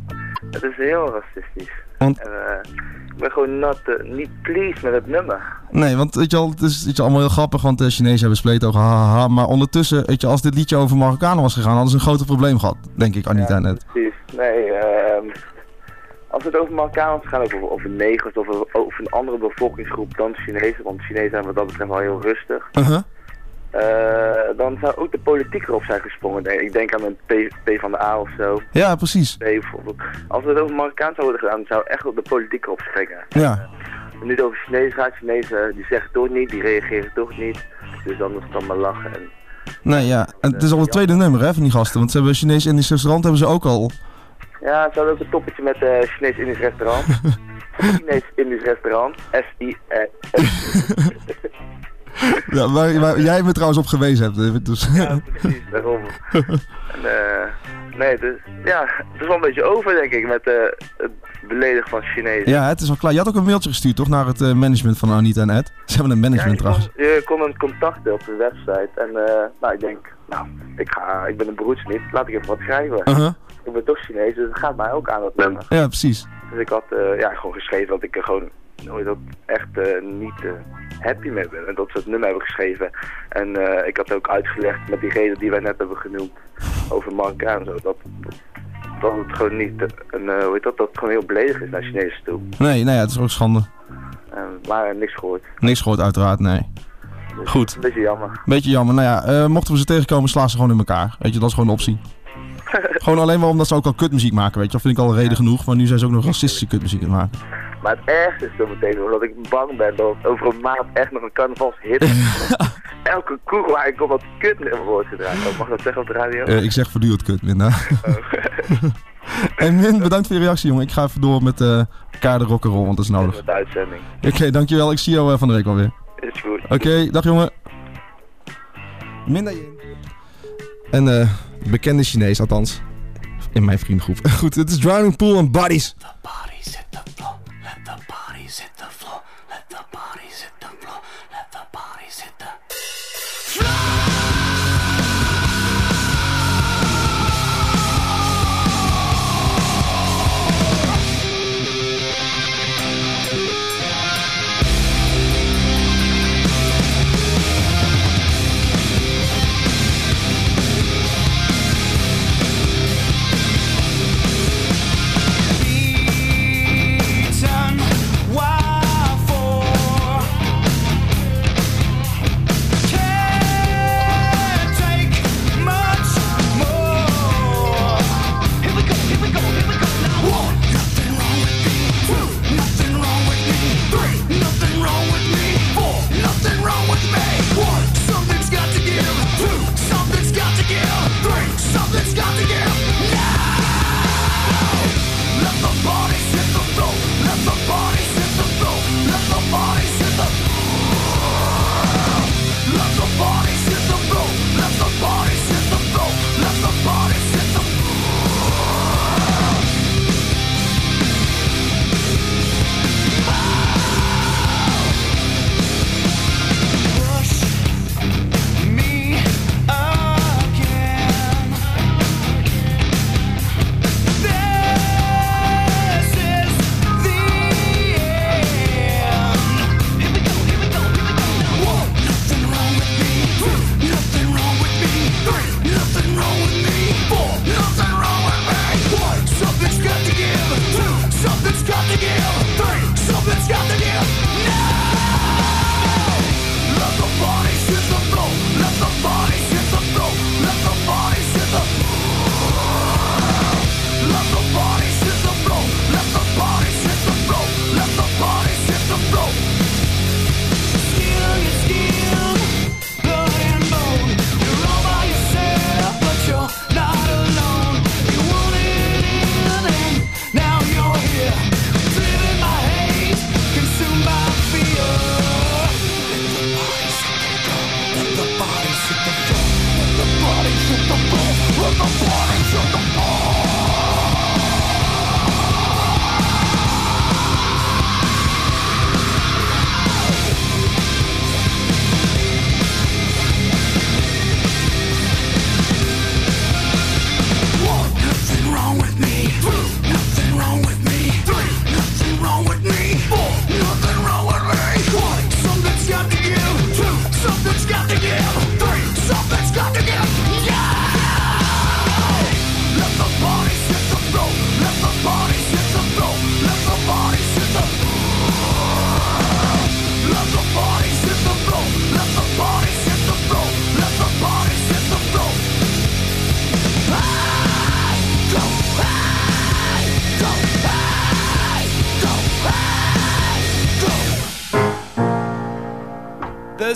Het is heel racistisch. Want- En, eh, ik ben gewoon not, eh, niet pleased met het nummer. Nee, want weet je al, het is weet je, allemaal heel grappig, want de Chinezen hebben spleet over hahaha. Maar ondertussen, weet je, als dit liedje over Marokkanen was gegaan, hadden ze een groter probleem gehad, denk ik, Anita net. Precies. Nee, ehm, als het over Marokkanen gaat, of over, over negers of over, over een andere bevolkingsgroep dan de Chinezen, want de Chinezen zijn wat dat betreft wel heel rustig. Uh-huh. Eh, dan zou ook de politiek erop zijn gesprongen. denk ik. Ik denk aan een P, P van de A of zo. Ja, precies. P bijvoorbeeld. Als we het over Marokkaan zouden worden gedaan, zou echt op de politiek erop springen. Ja. En nu het over Chinezen gaat, Chinezen die zeggen toch niet, die reageren toch niet. Dus dan is het allemaal lachen. En, Nee, ja. En het is al het tweede nummer, hè, van die gasten. Want ze hebben Chinees-Indisch restaurant, hebben ze ook al. ja, ze hadden ook een toppetje met uh, Chinees-Indisch restaurant. *laughs* Chinees-Indisch restaurant, S-I-S. *laughs* *laughs* Ja, waar, waar jij me trouwens op gewezen hebt. Dus. Ja, precies, daarom. *laughs* En, eh, nee, dus, ja, het is wel een beetje over, denk ik, met eh, het beledigen van Chinezen. Ja, het is al klaar. Je had ook een mailtje gestuurd, toch, naar het eh, management van Anita en Ed? Ze hebben een management je, trouwens. kon, je kon een contact op de website. En nou, ik denk, nou, ik, ga, ik ben een broers niet, laat ik even wat schrijven. Uh -huh. Ik ben toch Chinees, dus het gaat mij ook aan dat nummer. Ja, precies. Dus ik had ja, gewoon geschreven dat ik er gewoon hoe dat echt uh, niet uh, happy mee ben. En dat ze het nummer hebben geschreven. En uh, ik had ook uitgelegd met die reden die wij net hebben genoemd over Marokkaan. Zo, dat, dat, het gewoon niet, een, hoe heet dat, dat het gewoon heel beledigend is naar Chinezen toe. Nee, nee, het is ook schande. maar niks gehoord. Niks gehoord, uiteraard, nee. Dus Goed. Een beetje jammer. Beetje jammer. Nou ja, mochten we ze tegenkomen, slaan ze gewoon in elkaar. Weet je, dat is gewoon een optie. *laughs* gewoon alleen maar omdat ze ook al kutmuziek maken, weet je. Dat vind ik al reden genoeg. Maar nu zijn ze ook nog racistische kutmuziek aan het maken. Maar het ergste is dan meteen omdat ik bang ben dat over een maand echt nog een carnavalshit *laughs* Elke koer waar ik kom wat kutnummer wordt gedraaid. Oh, mag dat zeggen op de radio? Uh, ik zeg voortdurend kut, Minna. Oh. *laughs* en Min, bedankt voor je reactie, jongen. Ik ga even door met uh, elkaar de rock'n'roll, want dat is nodig. Met de uitzending. Oké, okay, dankjewel. Ik zie jou uh, van de week alweer. Is goed. Oké, okay, dag jongen. Minna En uh, bekende Chinees, althans. In mijn vriendengroep. *laughs* Goed, het is Drowning Pool en Bodies. The bodies. Let the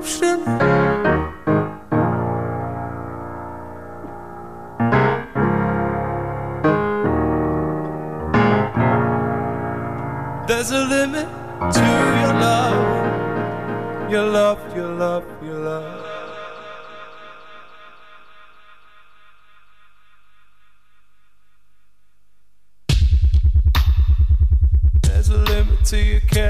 ocean. There's a limit to your love, your love, your love, your love. There's a limit to your care.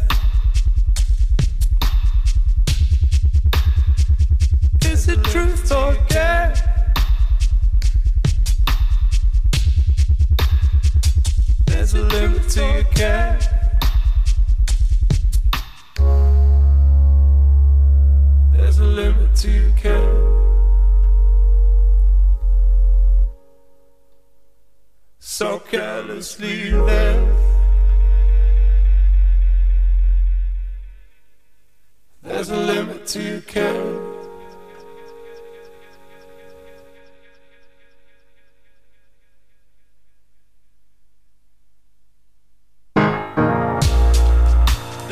Is it truth or dare? There's a limit to your care. There's a limit to your care. So carelessly there. There's a limit to your care.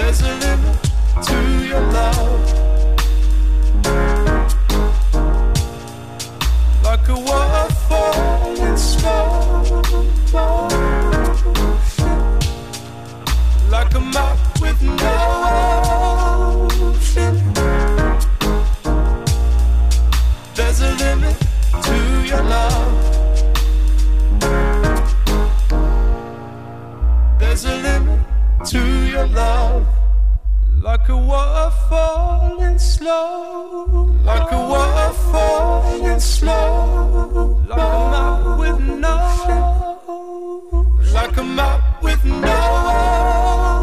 There's a limit to your love. Like a waterfall. Like a map with no. There's a limit to your love. There's a limit to your love. Like a waterfall in slow. Like a waterfall in slow. Like a map with no. Like a map with no.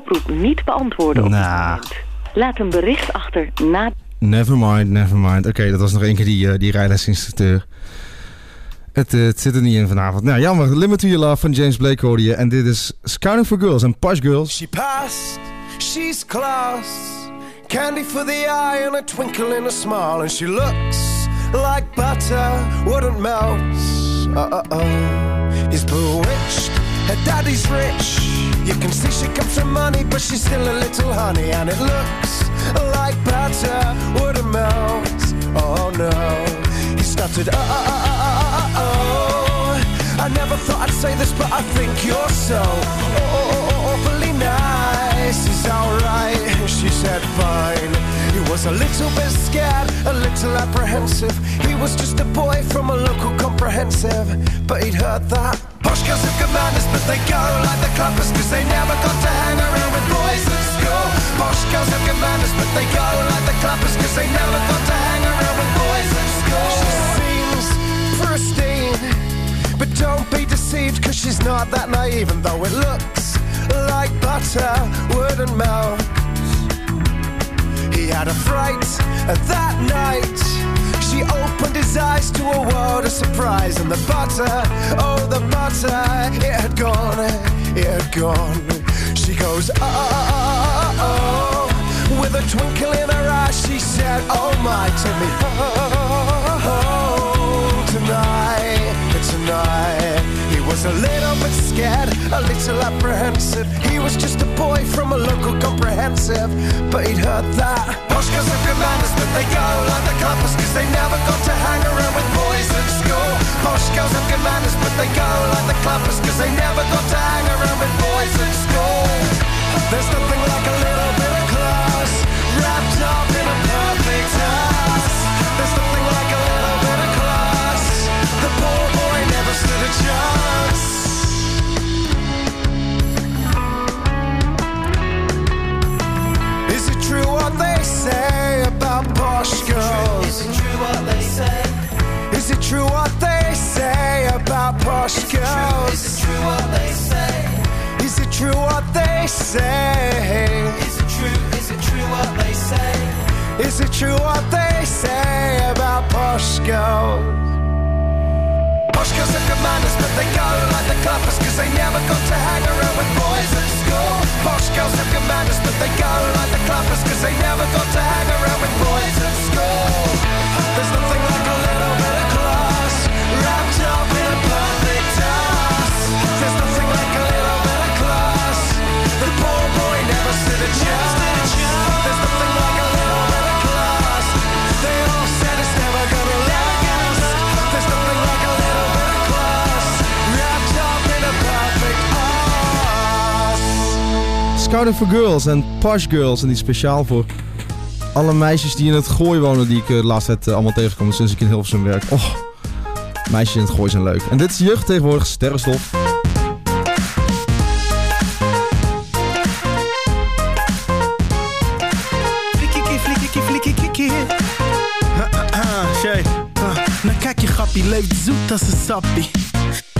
Oproep niet beantwoorden op Nah. dit moment. Laat een bericht achter na... Nevermind, nevermind. Oké, dat was nog één keer die, eh, die rijlesinstructeur. Het, eh, het zit er niet in vanavond. Nou, jammer. Limit to Your Love van James Blake hoorde je. En dit is Scouting for Girls en Posh Girls. She passed, she's class. Candy for the eye and a twinkle in a smile. And she looks like butter, wouldn't melt. Uh-uh-oh. He's bewitched, her daddy's rich. You can see she comes from money, but she's still a little honey. And it looks like butter, wouldn't melt. Oh no. He stuttered, uh-uh-uh-uh-uh-uh-oh. Uh, thought I'd say this, but I think you're so oh, oh, oh, awfully nice. Is alright, she said fine. Was a little bit scared, a little apprehensive. He was just a boy from a local comprehensive, but he'd heard that. Posh girls have good manners, but they go like the clappers, cause they never got to hang around with boys at school. Posh girls have good manners, but they go like the clappers, cause they never got to hang around with boys at school. She seems pristine, but don't be deceived, cause she's not that naive, and though it looks like butter wouldn't melt. He had a fright that night. She opened his eyes to a world of surprise, and the butter, oh, the butter, it had gone, it had gone. She goes, oh, oh, oh, oh. with a twinkle in her eye, she said, Oh my, take me oh, oh, oh tonight, tonight. Was a little bit scared, a little apprehensive. He was just a boy from a local comprehensive, but he'd heard that. Girls have good manners, but they go like the clappers, cause they never got to hang around with boys at school. Posh girls have good manners, but they go like the clappers, cause they never got to hang around with boys at school. There's nothing like a little bit of class, wrapped up in a perfect house. There's nothing like a little bit of class. The poor boy never stood a chance. Posh girls? Is it true what they say? Is it true what they say about posh girls? Is it true what they say? Is it true what they say? Is it true? Is it true what they say? Is it true what they say about posh girls? Posh girls have good manners, but they go like the clappers, cause they never got to hang around with boys at school. Posh girls have good manners, but they go like the clappers, cause they never got to hang around Scouting for Girls en Posh Girls. En die speciaal voor alle meisjes die in het gooi wonen. Die ik eh, de laatste tijd eh, allemaal tegenkom sinds ik in Hilversum werk. Oh, meisjes in het gooi zijn leuk. En dit is jeugd tegenwoordig, sterrenstof. Nou kijk je grappie, leeft zoet als een sappie.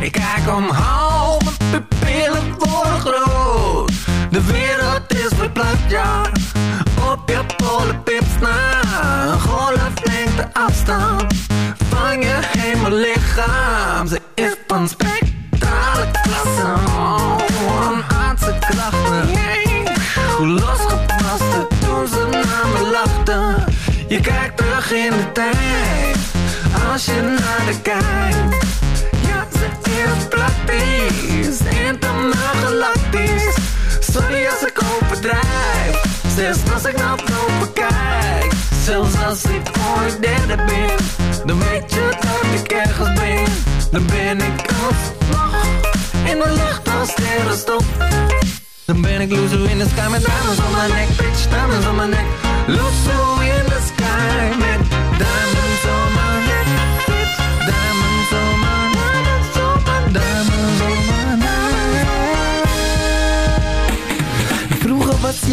Ik kijk omhoog, mijn pupillen worden groot. De wereld is verplaatst, ja. Op je polenpips na. Een golflengte afstand van je hemellichaam. Ze is van spectrale als je naar de kijkt. Ja, ze is praktisch, intergalactisch. Sorry als ik overdrijf, zelfs als ik naar boven kijk. Zelfs als ik ooit derde ben, dan weet je dat ik ergens ben. Dan ben ik alsnog in de lucht als sterrenstof. Dan ben ik loser in the sky met diamonds on my neck, bitch, diamonds on my neck. Loser in the sky met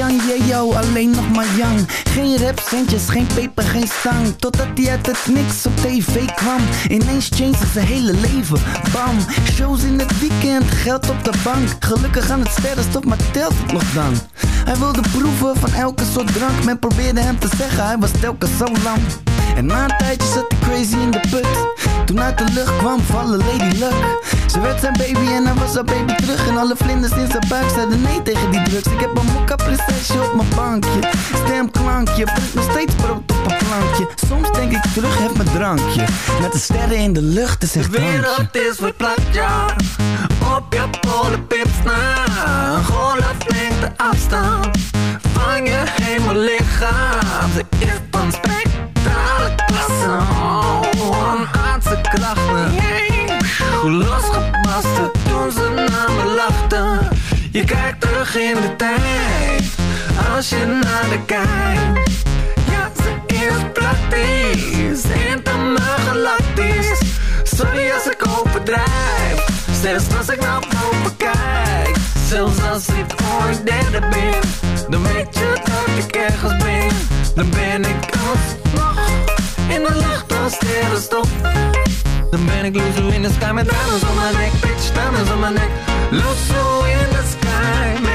Was Jan yo alleen nog maar Jan. Geen rapcentjes, geen peper, geen zang. Totdat hij uit het niks op tv kwam. Ineens changed zijn hele leven. Bam, shows in het weekend, geld op de bank. Gelukkig aan het sterrenstof, maar telt het nog dan? Hij wilde proeven van elke soort drank. Men probeerde hem te zeggen, hij was telkens zo lang. En na een tijdje zat hij crazy in de put. Toen uit de lucht kwam vallen Lady Luck. Ze werd zijn baby en hij was haar baby terug. En alle vlinders in zijn buik zeiden nee tegen die drugs. Ik heb een mokka prinsesje op mijn bankje. Stemklankje, brengt nog steeds brood op een plankje. Soms denk ik terug, heb mijn drankje. Met de sterren in de lucht, is echt De wereld is verplaatst, ja Op je polenpips na Een golflengte afstand Van je hemellichaam Ze is van spectrale klasse Oh, een aardse krachten Hoe losgebarsten toen ze naar me lachten. Je kijkt terug in de tijd. Als je naar de kijkt. Ja, ze is praktisch. Helemaal galactisch. Sorry als ik overdrijf. Zelfs als ik naar boven kijk. Zelfs als ik ooit derde ben. Dan weet je dat ik ergens ben. Dan ben ik alsnog In de lucht als sterrenstof Dan ben ik loser in the sky Met diamonds on my neck Bitch, diamonds on my neck Loser in the sky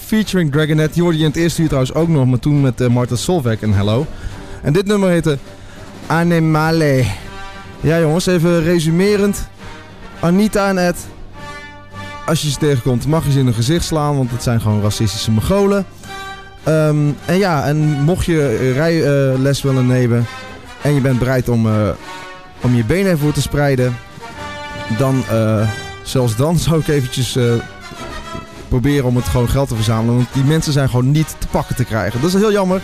Featuring Dragonet. Die hoorde je in het eerste uur trouwens ook nog, maar toen met eh, Martin Solveig en Hello. En dit nummer heette Animale. Ja jongens, even resumerend. Anita en Ed. Als je ze tegenkomt, mag je ze in hun gezicht slaan, want het zijn gewoon racistische Mongolen. Ehm, en ja, en mocht je rijles willen nemen en je bent bereid om, eh, om je benen ervoor te spreiden, dan, eh, zelfs dan *laughs* zou ik eventjes eh, proberen om het gewoon geld te verzamelen. Want die mensen zijn gewoon niet te pakken te krijgen. Dat is heel jammer.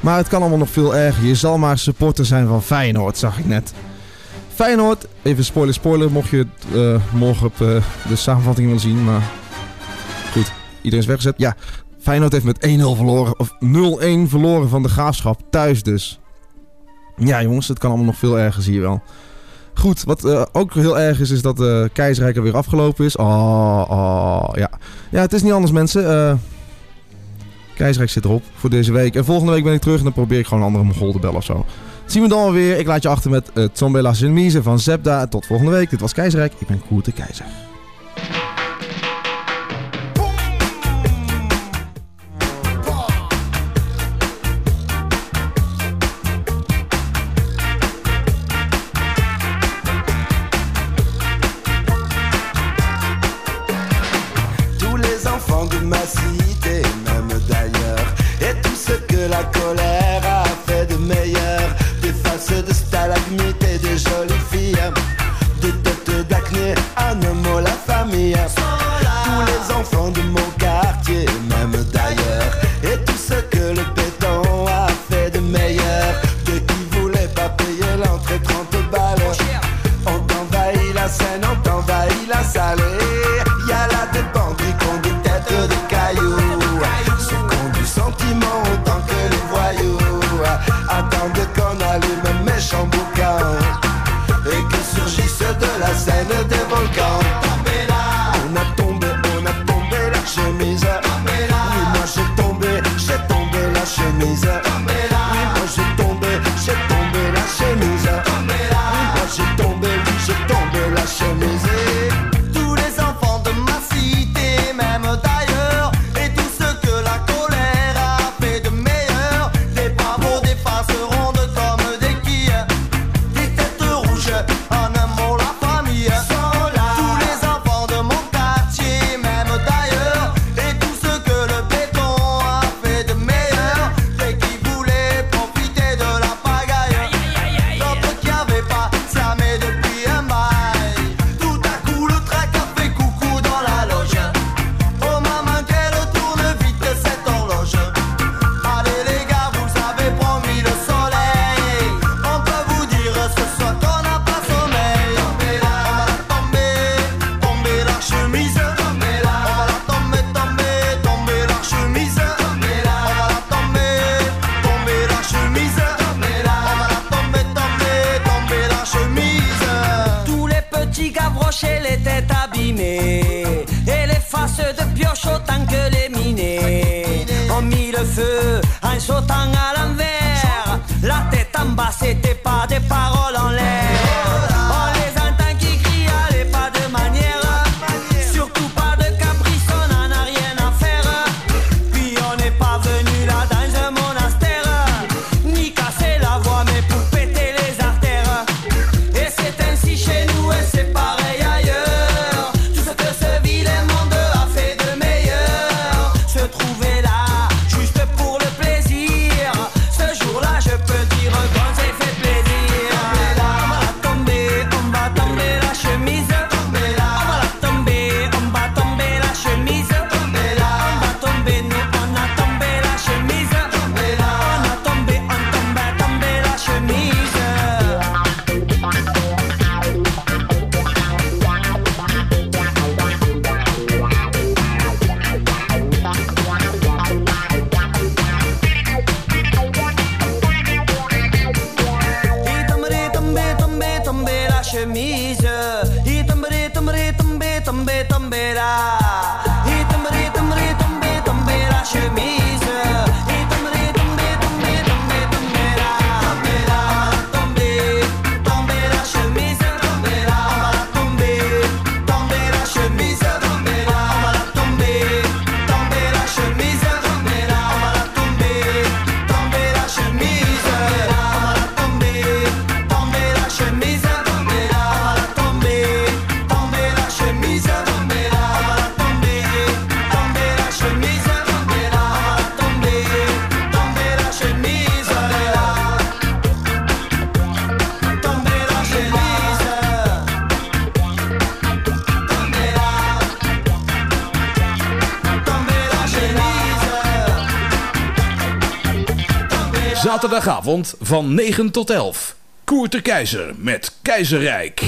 Maar het kan allemaal nog veel erger. Je zal maar supporter zijn van Feyenoord, zag ik net. Feyenoord, even spoiler, spoiler, mocht je het eh, morgen op eh, de samenvatting willen zien. Maar goed, iedereen is weggezet. Ja, Feyenoord heeft met 1-0 verloren, of 0-1 verloren van de Graafschap. Thuis dus. Ja jongens, het kan allemaal nog veel erger, zie je wel. Goed, wat eh, ook heel erg is, is dat eh Keizerrijk er weer afgelopen is. Oh, oh, ja. Ja, het is niet anders mensen. Eh Keizerrijk zit erop voor deze week. En volgende week ben ik terug en dan probeer ik gewoon een andere Mongool te of zo. Zien we dan alweer. Ik laat je achter met uh, Tombe La van Zebda. Tot volgende week. Dit was Keizerrijk. Ik ben Koert de Keizer. Zaterdagavond van 9 tot 11. Koert de Keizer met Keizerrijk.